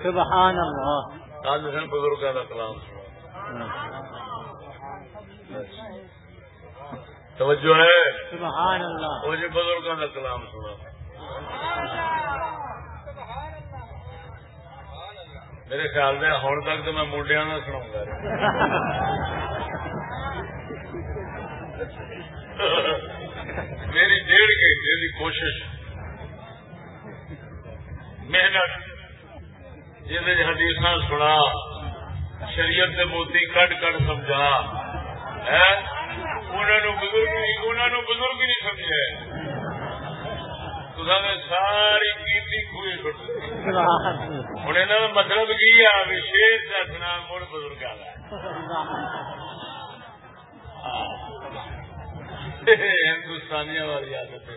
سبحان بزرگ کا کلام سنا توجہ ہے؟ سبحان اللہ۔ وہ جی بزرگوں کا کلام سنا میرے خیال میں ہوں تک تو میں منڈیا کا سنا گا۔ میری ڈیڑھ گھنٹے کی کوشش۔ محنت۔ جی حدیث سنا شریعت کے موتی کٹ کٹ سمجھا۔ انہوں بزرگ نہیں سمجھا تصا نے ساری کیتی کھوئے چھوٹ ہوں یہاں کا مطلب کی ہے؟ وشیش دسنا مڑ بزرگ ہاں۔ ہندوستانیاں والی عادت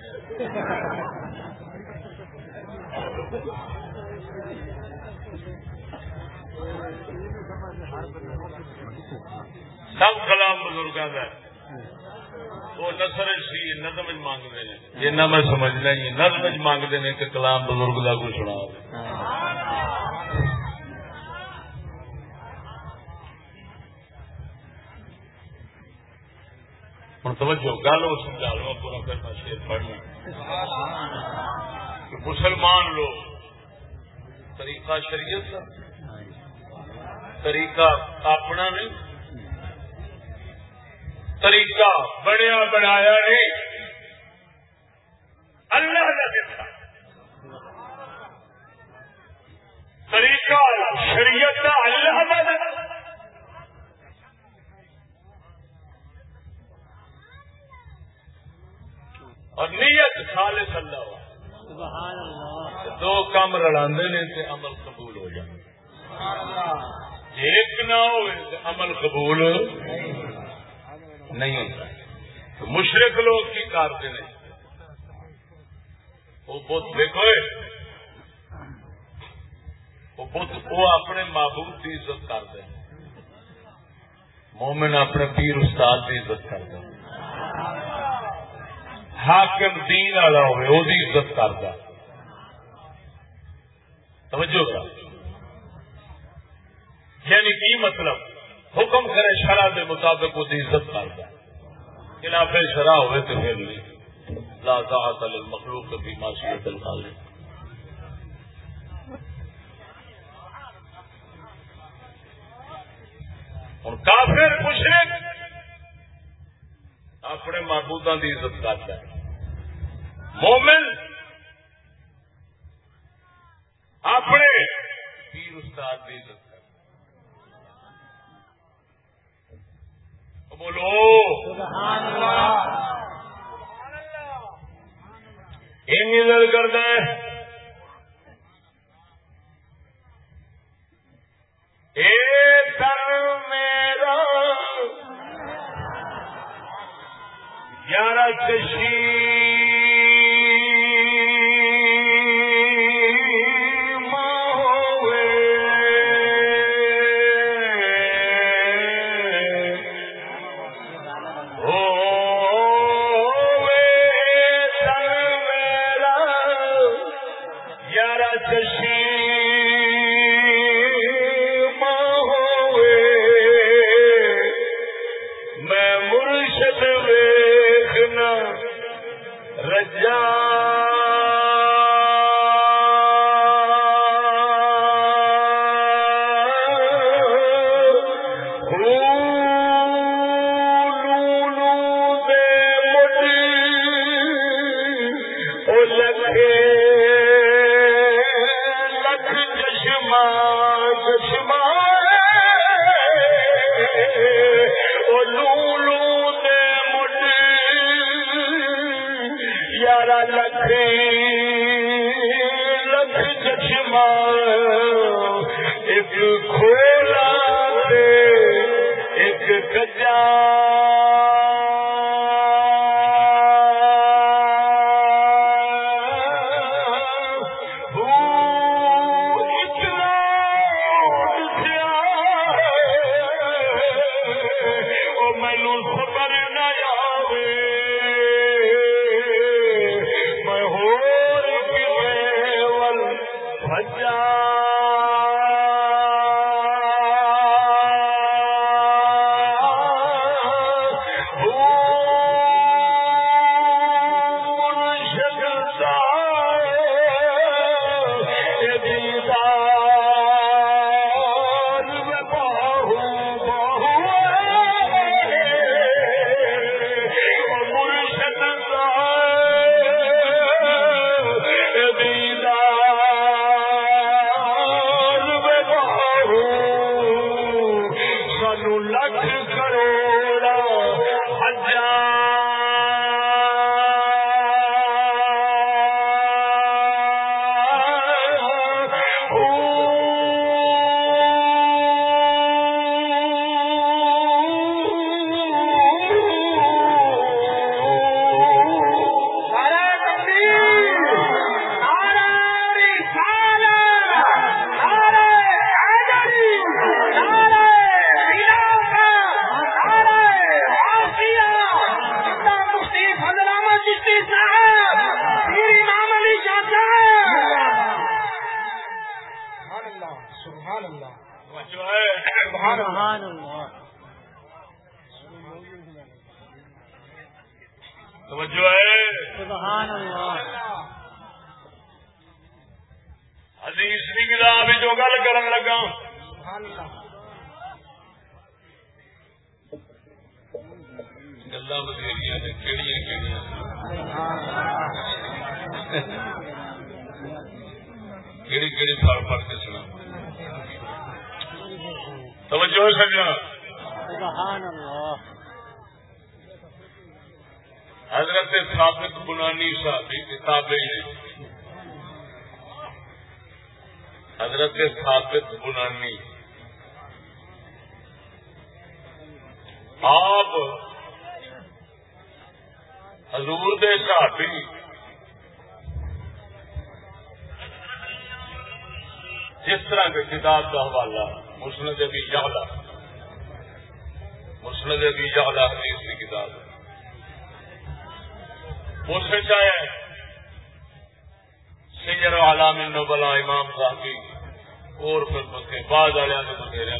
سب کلام بزرگوں کا وہ نثر سی، نظم مانگتے ہیں جنہ میں سمجھنا ہی نظم مانگتے ہیں کہ کلام بزرگ کا کوئی سنا ہوں توجہ، گل وہ سمجھا لو پورا کرنا شیر پڑھنا مسلمان لوگ، طریقہ شریعت طریقہ اپنا نہیں طریقہ بنیا بنایا نہیں اللہ کا دیتا طریقہ شریعت کا اللہ کا دیتا اور نیت خالص اللہ سبحان اللہ۔ دو کام رلاندے نے تے عمل قبول ہو جائے ایک نہ ہو عمل قبول۔ نہیں ہوتا تو مشرق لوگ کی کرتے ہیں وہ بت دیکھو وہ بت، وہ اپنے معبود کی عزت کرتے ہیں۔ مومن اپنے پیر استاد کی عزت کرتے ہیں حاکم دین والا ہوئے، وہ عزت کرتا توجہ کر۔ یعنی کی مطلب؟ حکم کرے شرح کے مطابق وہ عزت کرتا خلاف شرح ہوئے تو پھر نہیں۔ لا طاعت للمخلوق فی معصیت الخالق۔ ہوں کافر مشرک اپنے معبودوں کی عزت کرتا ہے مومن اپنے پیر استاد کی عزت کرتا ہے بولو۔ سبحان اللہ کرتا ہے۔ میرا یار چشی بکے بعد والے نے بتھیرے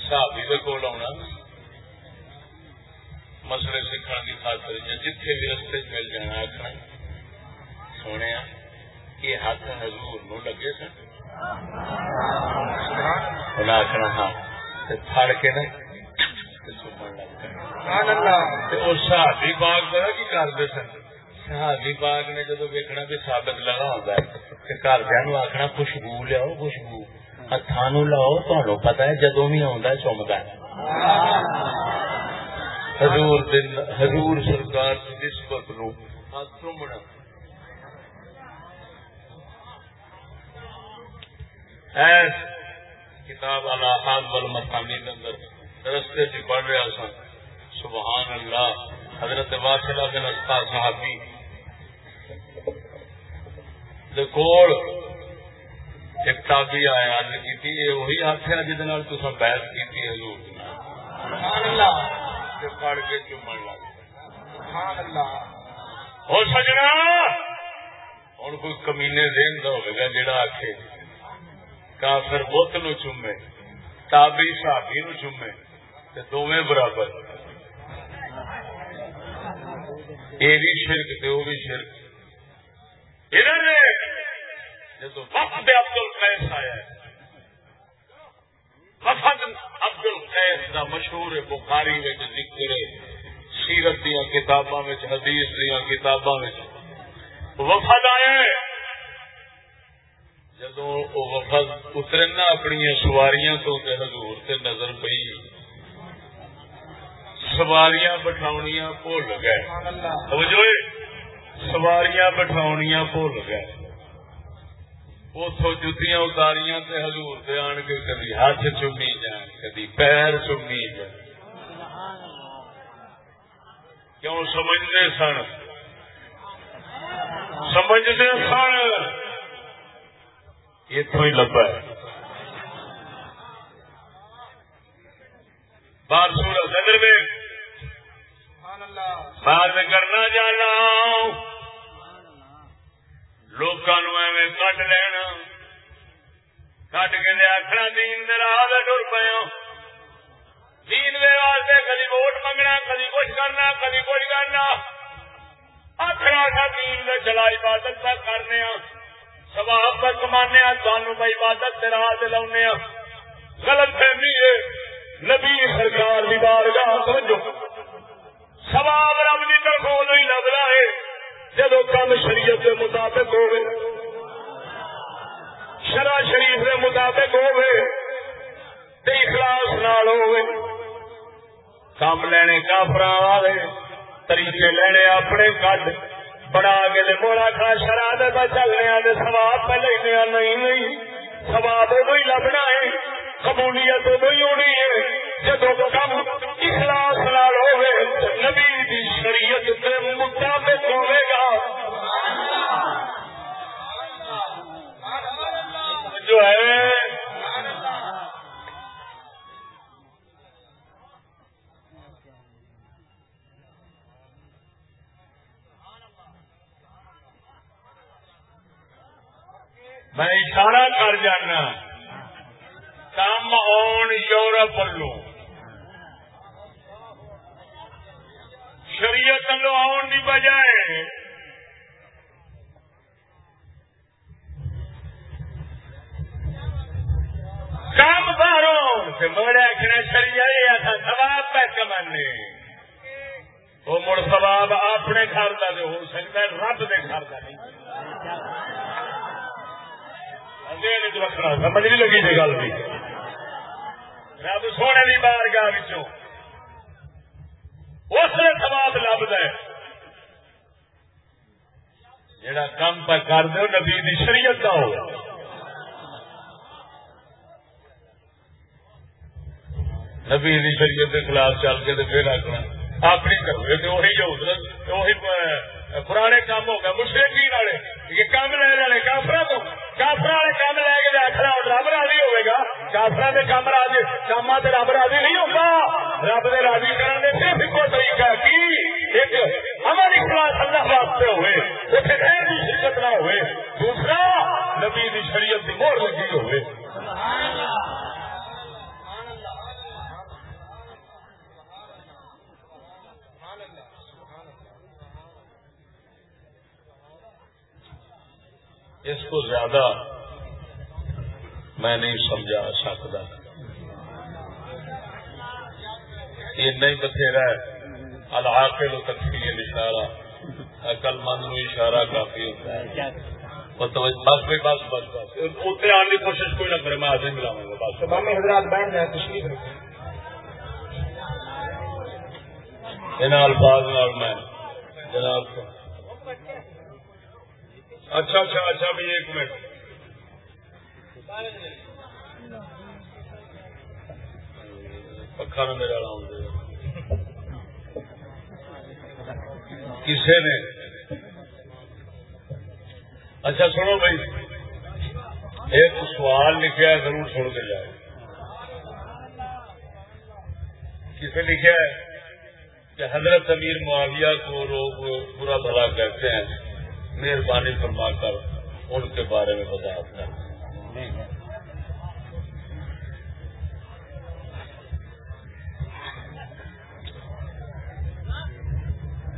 صحابی کے کول آنا مسئلے سیکھنے کی خاطر یا جتھے بھی رستے چ مل جانا آخنا سونے یہ ہاتھ حضور نو لگے سن انہیں آخنا ہاں پھڑ کے نا چومن لگ گئے شہادی باغ کی کرتے سن شہادی باغ نے جدو ویکنا بھی سابت لگا ہوتا ہے گھردیا آخنا خوشبو لیاؤ خوشبو ہاتھوں لاؤ تمہیں پتا ہے جدو بھی آتا چومتا ہے حضور دن حضور سرکار کی نسبت نو ہاتھ چومنا کتاب الاحاد والمسانی کے اندر رستے سے پڑھ رہا سن سبحان اللہ حضرت واصلہ بن اسقا صحابی دے کول ایک تابی آیا عرض کی یہ وہی ہاتھ ہے جہد نال حضور دے نال۔ سبحان اللہ۔ تے پڑھ کے چومن لگ سبحان اللہ۔ ہو سجنا ہوں کوئی کمینے ذہن ہوگا جڑا آخے کافر بت نو چومے تابی صحابی نو چومے تے دوویں برابر۔ یہ بھی شرک تے بھی شرک۔ جب وفد عبد القیس آیا ہے۔ وفد عبد القیس کا مشہور ہے بخاری میں ذکر ہے۔ سیرت دیا کتاباں میں حدیث دیا کتاباں میں وفد آیا ہے۔ جدو وفد اترے نا اپنی سواریاں تو حضور سے نظر پئی۔ سواریاں بٹھاؤنیاں بھول گئے سواریاں بٹھاؤنیاں بھول گئے۔ اتو جتیاں اتاریاں تے حضور دے آن کے کدی ہاتھ چومی جان، کدی پیر چومی جان۔ کیوں سمجھتے سن؟ سمجھتے سن۔ اتوں ہی لبا ہے۔ بار سورت ادھر میں بات کرنا جانا لوگوں ایویں کٹ لینا کٹ کے دے آخنا دین دے راہ ٹر پیا دین دے واسطے کدی ووٹ منگنا کدی کچھ کرنا کدی کچھ کرنا آخر آخا دین دے چلا عبادت پہ کرنے سواب پہ کمانے سانو پہ عبادت دے راہ دے لاؤنے غلط فہمی ہے نبی سرکار دی بارگاہ سمجھو سواب رب کی طرف ادو ہی لگتا ہے۔ جدو کم شریعت کے مطابق ہوئے شرع شریف کے مطابق ہوئے تے اخلاص نال ہوئے کام لینے کافر والے، طریقے لینے اپنے کد بنا کے لے موڑا کھا، شرع دے پہ چلنے دے سواب پہ لینے نہیں نہیں۔ سواب ادو ہی لبنا ہے، قبولیت ادو ہی ہونی ہے۔ جدو کم اخلاص نال ہوئے نبی دی شریعت کے مطابق ہوئے گا۔ جو ہے، میں اشارہ کر جانا، کم آن یورپ والوں شریعت والوں آن کی بجائے کام باہروں مڑا آخر شریعت سواب پہ کمانے وہ مڑ سواب اپنے گھر کا ہو سکتا ہے رب کے گھر کا نہیں رکھنا سمجھ نہیں لگی جی گل بھی رب سونے کی بار گاہ اس نے سواب لبد ہے۔ جڑا کام پہ کر دو نبی دی شریعت کا ہو۔ نبی دی شریعت کے خلاف چل کے پھر آخنا اپنی کرے تو وہی جو وہی پرانے کام ہو گئے مشرقی والے کام لے والے کافر تو۔ کافر والے کام لے کے آخر رب راضی ہوئے گا۔ کافر کے کام راضی کام سے رب راضی نہیں ہوگا رب نے راضی کرنے صرف ایک طریقہ کی ایک ہماری کلاس اللہ واسطے ہوئے اتنے غیر کی شرکت نہ ہوئے۔ دوسرا، نبی دی شریعت کی مور لگی ہوئے۔ اس کو زیادہ میں نہیں سمجھا سکتا یہ نہیں بتھیرا العاقل تکفیر اشارہ۔ عقل مند نو اشارہ کافی ہوتا ہے۔ بس بھائی بس بس بس۔ اتنے آنے کی کوشش کوئی نہ کرے میں آج ملاؤں گا۔ بس۔ تمام حضرات بیٹھ جائیں تشریف رکھیں ان الفاظ نال میں۔ جناب اچھا اچھا اچھا بھائی ایک منٹ۔ پکا نہ میرا آؤں کسی نے؟ اچھا سنو بھائی، ایک سوال لکھا ہے، ضرور سن کے جائے کسے لکھا ہے کہ حضرت امیر معاویہ کو لوگ برا بھلا کہتے ہیں، مہربانی فرما کر ان کے بارے میں وضاحت کر۔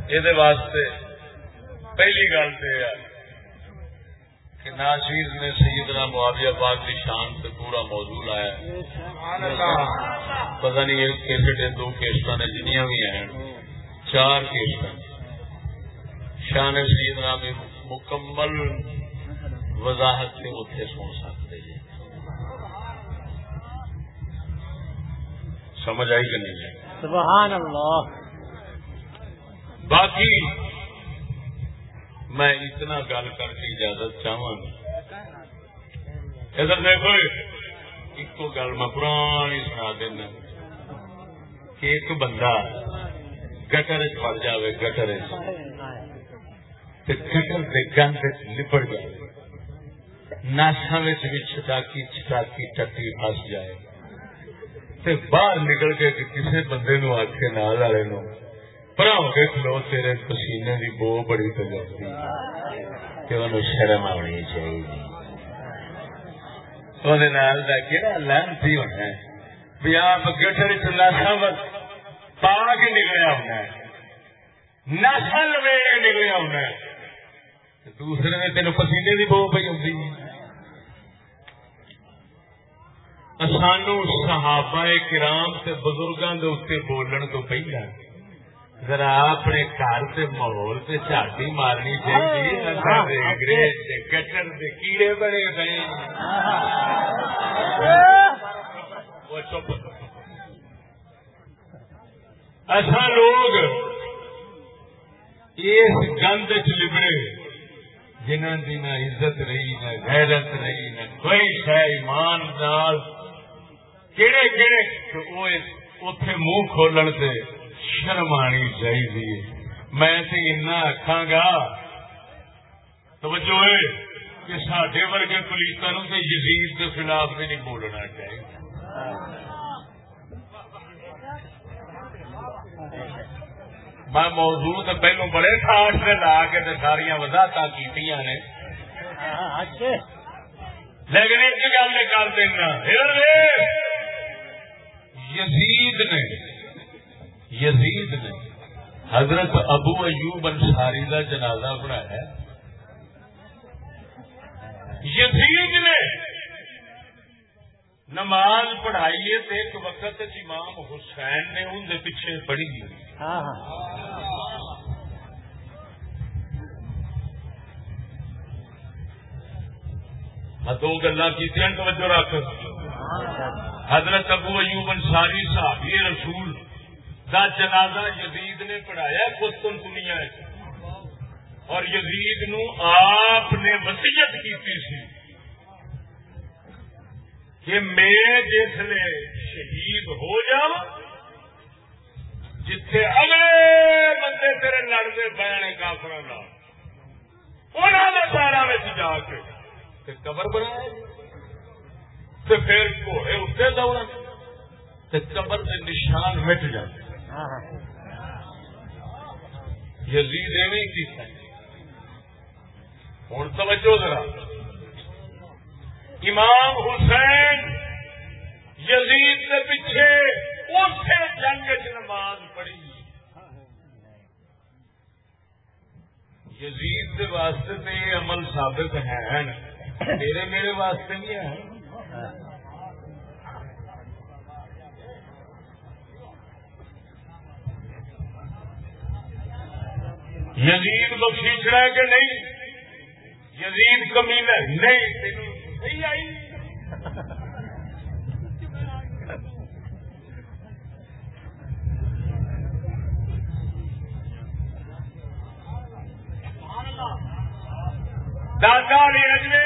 یہ واسطے پہلی گل تو یہ کہ ناشیر نے سیدنا معاویہ پاک کی شان سے پورا موضوع لایا پتہ نہیں ایک کیسٹ دو کیسٹ نے جنیاں بھی ہیں چار کیسٹ شان سیدنا میں مکمل وضاحت سے اتنے سن سکتے ہیں؟ سمجھ آئی کہ نہیں؟ سبحان اللہ۔ باقی میں اتنا گل کر کے اجازت چاہوں ادھر دیکھو ایک گل میں پرانی سنا دینا۔ کہ ایک بندہ گٹر چڑ جائے گٹر گٹر کے گند لپڑ جائے ناسا چٹاکی چٹاکی ٹٹی پس جائے۔ تے باہر نکل کے کسی بندے نو آخے نال والے نو پرا کے کھلو تیرے پسینے کی بو بڑی تجربی انہوں شرم آنی چاہیے۔ وہ کہڑا لہنتی ہونا ہے؟ بھی آپ گٹر پا کے نکلیا ہونا ہے۔ ناسا کے نکلیا ہونا ہے۔ دوسرے نے تین پسینے کی بو پی ہوتی سانو صحابہ کرام سے بزرگوں کے اتنے بولن تو پہلا۔ ذرا اپنے گھر سے ماحول سے چاٹی مارنی چاہیے انگریز گٹر کے کیڑے بڑے گئے اصا لوگ اس گند چ لبڑے جنہ کی نہ عزت رہی نہ غیرت رہی نہ کوئی شہ ایمان نال کہڑے کہڑے اتے منہ کھولن سے شرم آنی چاہیے میں آخا گا توجہ کہ سڈے ورگے پولیسوں سے یزید کے خلاف بھی نہیں بولنا چاہیے میں موضوع تو پہلو بڑے ٹھاٹ سے لا کے ساریا وضاحت کی نے۔ لیکن ایک گل کر دینا یزید نے یزید نے حضرت ابو ایوب انصاری کا جنازہ بنایا۔ یزید نے نماز پڑھائیے تو ایک وقت امام حسین نے ان کے پیچھے پڑھی ہاں ہاں۔ میں دو گلا کی توجہ رکھ۔ حضرت ابو ایوب انصاری صحابی رسول دا جنازہ یزید نے پڑھایا کستن دنیا اور یزید نو آپ نے وسیعت کی سی کہ میں جس نے شہید ہو جا جتھے اگلے بندے تیرے لڑتے پے کافر سارا میں جا کے قبر بنایا تے پھر گھوڑے اتنے دوڑ تے قبر کے نشان مٹ جاتے یزید ایویں کیتا ہوں توجہ ذرا۔ امام حسین یزید کے پیچھے اسے جنگ چ نماز پڑھی۔ یزید کے واسطے تو یہ عمل ثابت ہے میرے میرے واسطے نہیں ہے یزید بخشیچ رہا ہے کہ نہیں؟ یزید کمی ہے۔ نہیں۔ تینوں آئی۔ دادا نے اجمیری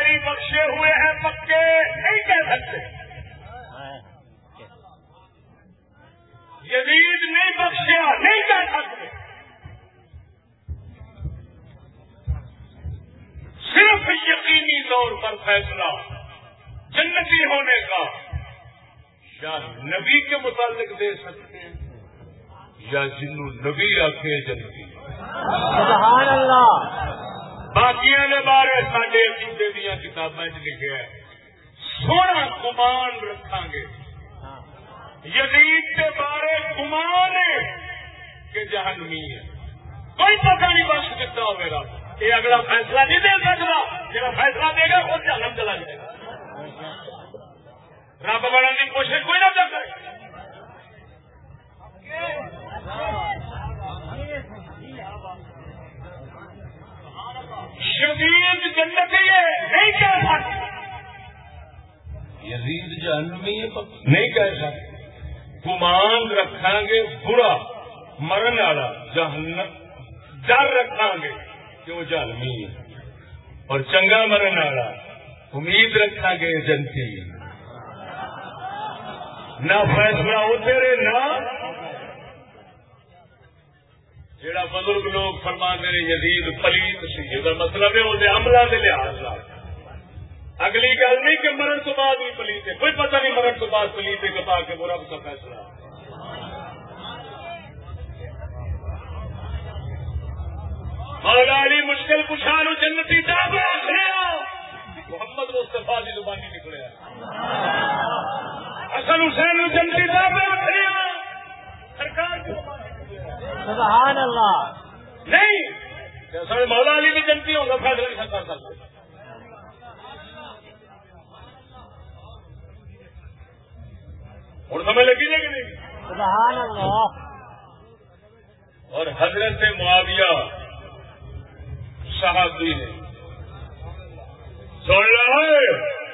نبی کے متعلق دے سکتے ہیں یا جنو نبی آخے جنتی سبحان اللہ۔ نے بارے سڈے عقیدے دیا کتابیں لکھے ہے۔ سونا گمان رکھا گے۔ یزید کے بارے گمان ہے کہ جہنمی ہے۔ کوئی پتہ نہیں بخش دیتا ہو میرا یہ اگلا فیصلہ نہیں دے سکتا جا فیصلہ دے گا وہ جہنم چلا جائے گا۔ رب بڑھنے کی کوشش کوئی نہ کر شدید جنتی ہے نہیں کہہ سکتے۔ یزید جہنمی ہے نہیں کہہ سکتے۔ گمان رکھا گے، برا مرن والا جہنم ڈر رکھا گے کہ وہ جہنمی ہے۔ اور چنگا مرن والا امید رکھا گے جنتی ہے۔ نہ فیصلہ ہو تیرے نہ جڑا بزرگ لوگ فرما رہے یزید پلیت سی یہ مطلب ہے وہ عملہ کے لحاظ اگلی گل نہیں کہ مرن تو بعد بھی پلیت ہے، کوئی پتہ نہیں مرن تو بعد پلیت ہے کپا کے برا کا فیصلہ۔ مولا علی مشکل کشان جنتی دعوے محمد مصطفیٰ کی زبانی نکلے۔ حسن حسین جنتی دعوے سرکار سبحان اللہ۔ نہیں مولا علی بھی جنتی ہوگا فیصلہ نہیں کر سکتا اور سمجھ لگی ہے کہ نہیں؟ سبحان اللہ۔ اور حضرت معاویہ صحابی نے سن رہا ہے؟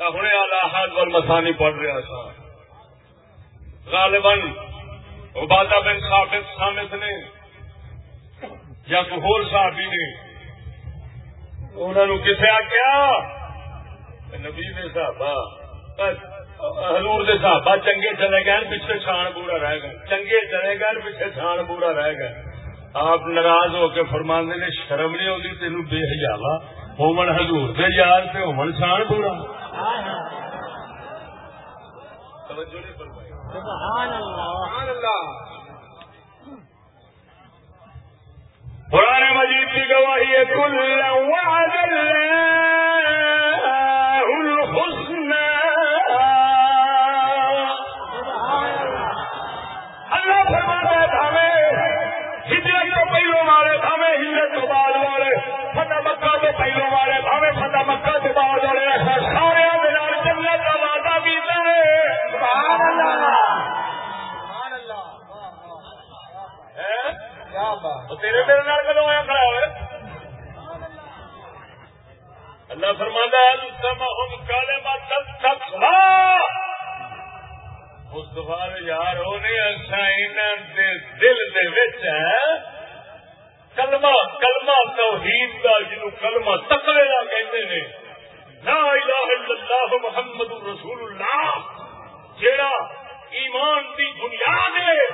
ہوں آلاحاد اور مسانی پڑھ رہا تھا۔ غالباً عبادہ بن ثابت سامت نے یا کوئی ہور صحابی نے انہوں نے کسے آخیا نبی نے صحابہ۔ حضور دے صحابہ چنگے چلے گئے پیچھے چھان بورا رہ گئے۔ چنگے چلے گئے پیچھے چھان بورا رہ گئے۔ آپ ناراض ہو کے فرماندے نے، شرم نہیں ہوتی تینوں بے حجالا ہومن حضور دے یار سے ہومن چھان بورا سبحان اللہ سبحان اللہ قرآن مجید کی گواہی ہے کل وعد اللہ الحسنى اللہ فرماتا ہے ہمیں ہجرت تو پہلو مارے ہمیں ہجرت تو بعد مارے مکہ تو پہلو والے بھاوے فتح مکہ تو بعد والے سارے جنت کا وعدہ کیتا ہے۔ سبحان اللہ۔ ہیں؟ کیا تیرے میرے نال کدو آیا کھڑا ہوئے؟ اللہ فرماتا مصطفیٰ یار ہونے اچھا دے دل دے وچ کلمہ کلمہ توحید دا جنوں کلمہ تقوی دا کہندے نے لا الہ الا اللہ محمد رسول اللہ، جیڑا ایمان دی بنیاد ہے۔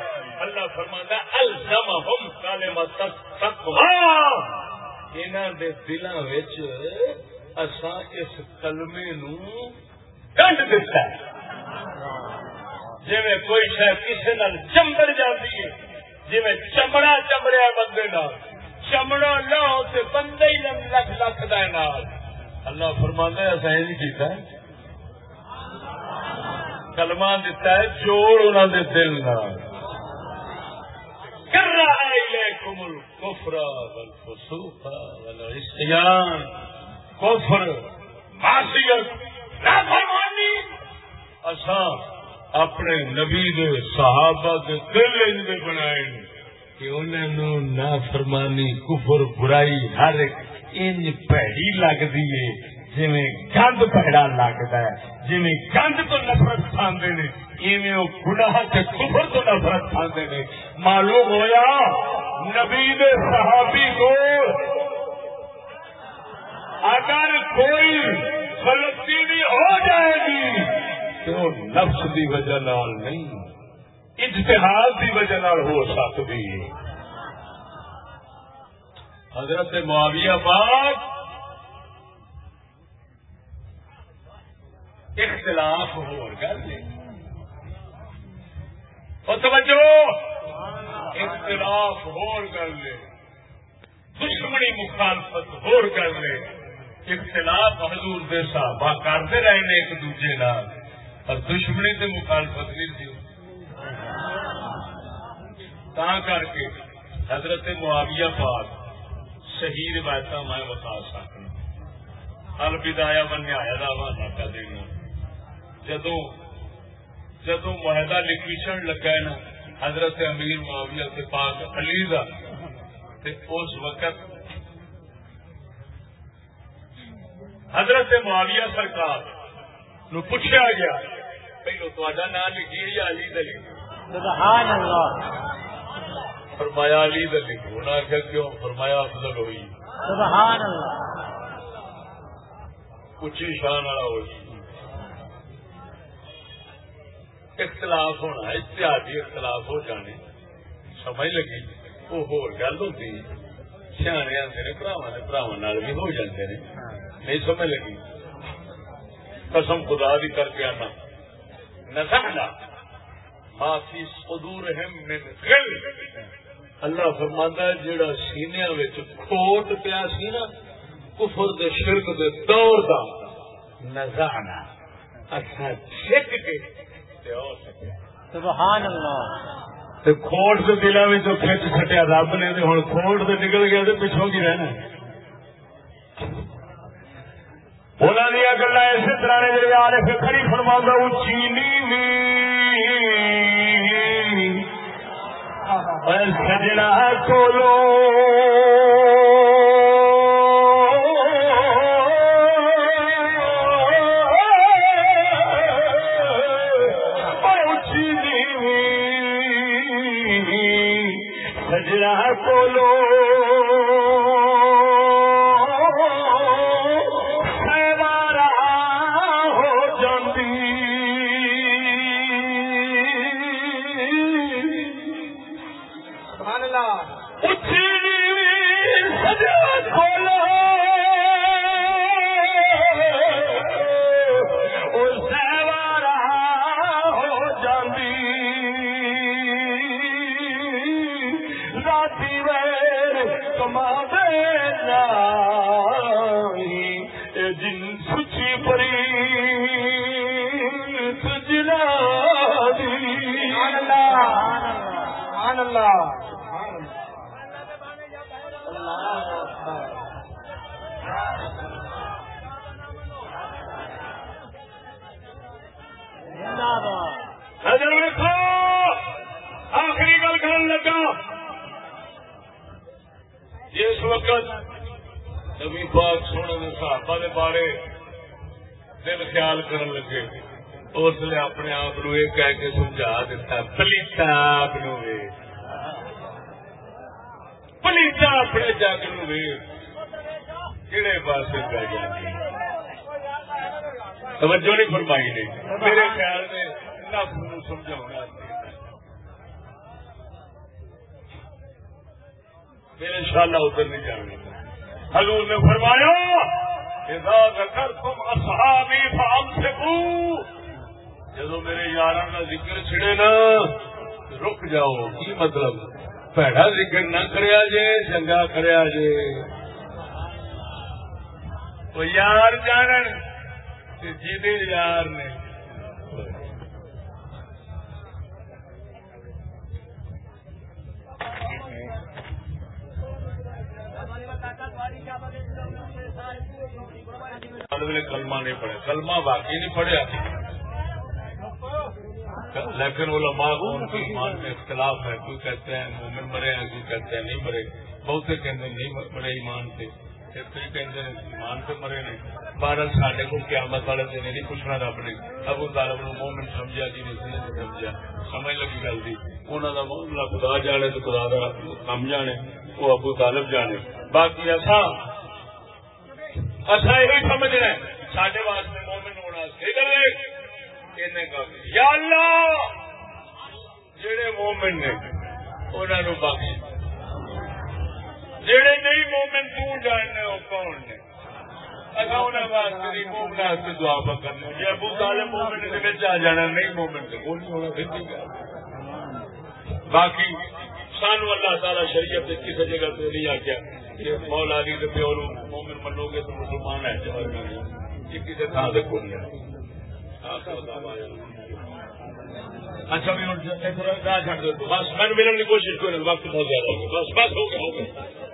اللہ فرماتا الزمہم کلمۃ التقوی۔ انہاں دے دلاں وچ اساں اس کلمے نو ڈنڈ دتا ہے۔ جی کوئی شاید کسی نال چمبڑ جاتی ہے جی چمڑا چمڑیا بندے نال۔ چمڑا لاؤ تو بندے ہی لکھ لکھ دا نال۔ اللہ فرماتا ہے، ایسا نہیں کیتا ہے۔ کلمہ دیتا ہے جوڑ انہوں دے دل نال۔ کر رہا ہے الیکم الکفر والفسوق والعصیان۔ کفر، معصیت، نافرمانی۔ اساں اپنے نبی دے صحابہ دے دل انجے بنائے۔ کہ انہوں نہ فرمانی کفر، برائی ہر انج پیڑی لگتی ہے جی گند پیڑا لگتا ہے جی گند تو نفرت کھانے نے، ایویں وہ گناہ کے کفر تو نفرت کھانے نے۔ معلوم ہویا؟ نبی دے صحابی کو اگر کوئی فلسطینی ہو جائے گی تو نفس دی وجہ نال نہیں۔ اجتہاد دی وجہ ہو سکتی ہے حضرت معاویہ پاک اختلاف ہو گل توجہ، اختلاف ہو دشمنی، مخالفت ہو گل اختلاف حضور دے صحابہ کرتے رہے نے ایک دوجے نال۔ اور دشمنی سے مخالفت نہیں تھی تا کر کے حضرت معاویہ پاک صحیح روایت میں بتا سکنا الودایا بنیا کا حوالہ دینا۔ جدو جدو معاہدہ لکھیچن لگا نا، حضرت امیر معاویہ سے پاک علی کا اس وقت حضرت معاویہ سرکار نو پوچھا گیا پہلو تا نام لکھیے یا علی کا لکھو سبحان اللہ۔ فرمایا علی کا لکھو انہیں آخیا کیوں؟ فرمایا افضل ہوئی۔ سبحان اللہ اچھی شان والا ہوئی۔ اختلاف ہونا اتحادی اختلاف ہو جانے۔ سمجھ لگی؟ وہ ہو گل ہوتی۔ سیانے آتے نے براوا نے براوا بھی ہو جاتے نے۔ نہیں سمجھ لگی؟ قسم خدا بھی کر کے آنا۔ نسخلا معافی صدور من غل۔ اللہ فرماندہ ہے جیڑا سینیا کھوٹ پیا سی نا کفر دے شرک دے دور دا۔ نزانا اچھا چھک کے۔ سبحان اللہ۔ تے کھوٹ دے میں تو کھچ کھٹیا رب نے تے ہن کھوٹ تے نکل گیا تے پچھوں کی رہنا۔ انہوں نے گلا اسی طرح نے جی آ رہے کھڑی فرما اچھی سجنا کولو اچھی کے صحابہ کے بارے دل خیال کرن لگے اس لیے اپنے آپ نو یہ کہہ کے سمجھا دیتا پلیتا آپ نو پلیتا اپنے جگ نو کہڑے پاس پہ جاتی توجہ نہیں فرمائی نہیں میرے خیال میں نفس نو سمجھاؤنا پھر انشاءاللہ ادھر نہیں جانے حضور نے فرمایا اذا ذکرتم اصحابی فامسکو جدو میرے یار کا ذکر چھڑے نا، رک جاؤ، کی مطلب؟ پیڑا ذکر نہ کریا جے، چنگا کریا جے۔ وہ یار جانن جی یار نے۔ کلمہ نہیں باقی نہیں پڑھیا۔ لیکن علماء کو ان کے ایمان میں اختلاف ہے۔ کوئی کہتے ہیں مومن مرے ہیں، کوئی کہتے ہیں نہیں مرے۔ بہتے کہتے ہیں نہیں مرے ایمان سے۔ کوئی کہتے ہیں ایمان سے مرے نے بارہ ساڈے کو قیامت والے دن نہیں پوچھنا رب نے۔ ابو طالب نو مومن سمجھا جی نے نہیں سمجھا۔ سمجھ لگی گل دی۔ انہوں کا معاملہ خدا جانے تو خدا کا کم جانے، وہ ابو طالب جانے۔ باقی ایسا اچھا یہ سمجھنا ہے۔ سڈے واسطے مومن ہونا یا اللہ! جڑے مومن نے انہوں بخش جڑے نہیں مومن تو جاننے وہ کون نے؟ واسطے مومن واسطے دعا جی ابو مومن کے آ جانا، نہیں مومن نہیں ہونا، پھر باقی سانو اللہ تعالی شریعت کسی جگہ پہ نہیں آ کہ مولا علی کے پیو مومن منو گے تو مسلمان ہے یہ کسی تھان سے کو نہیں اچھا بھی دو۔ بس، میں ملنے کی کوشش کروں، وقت بہت زیادہ ہو بس بس، ہو گیا ہو گیا۔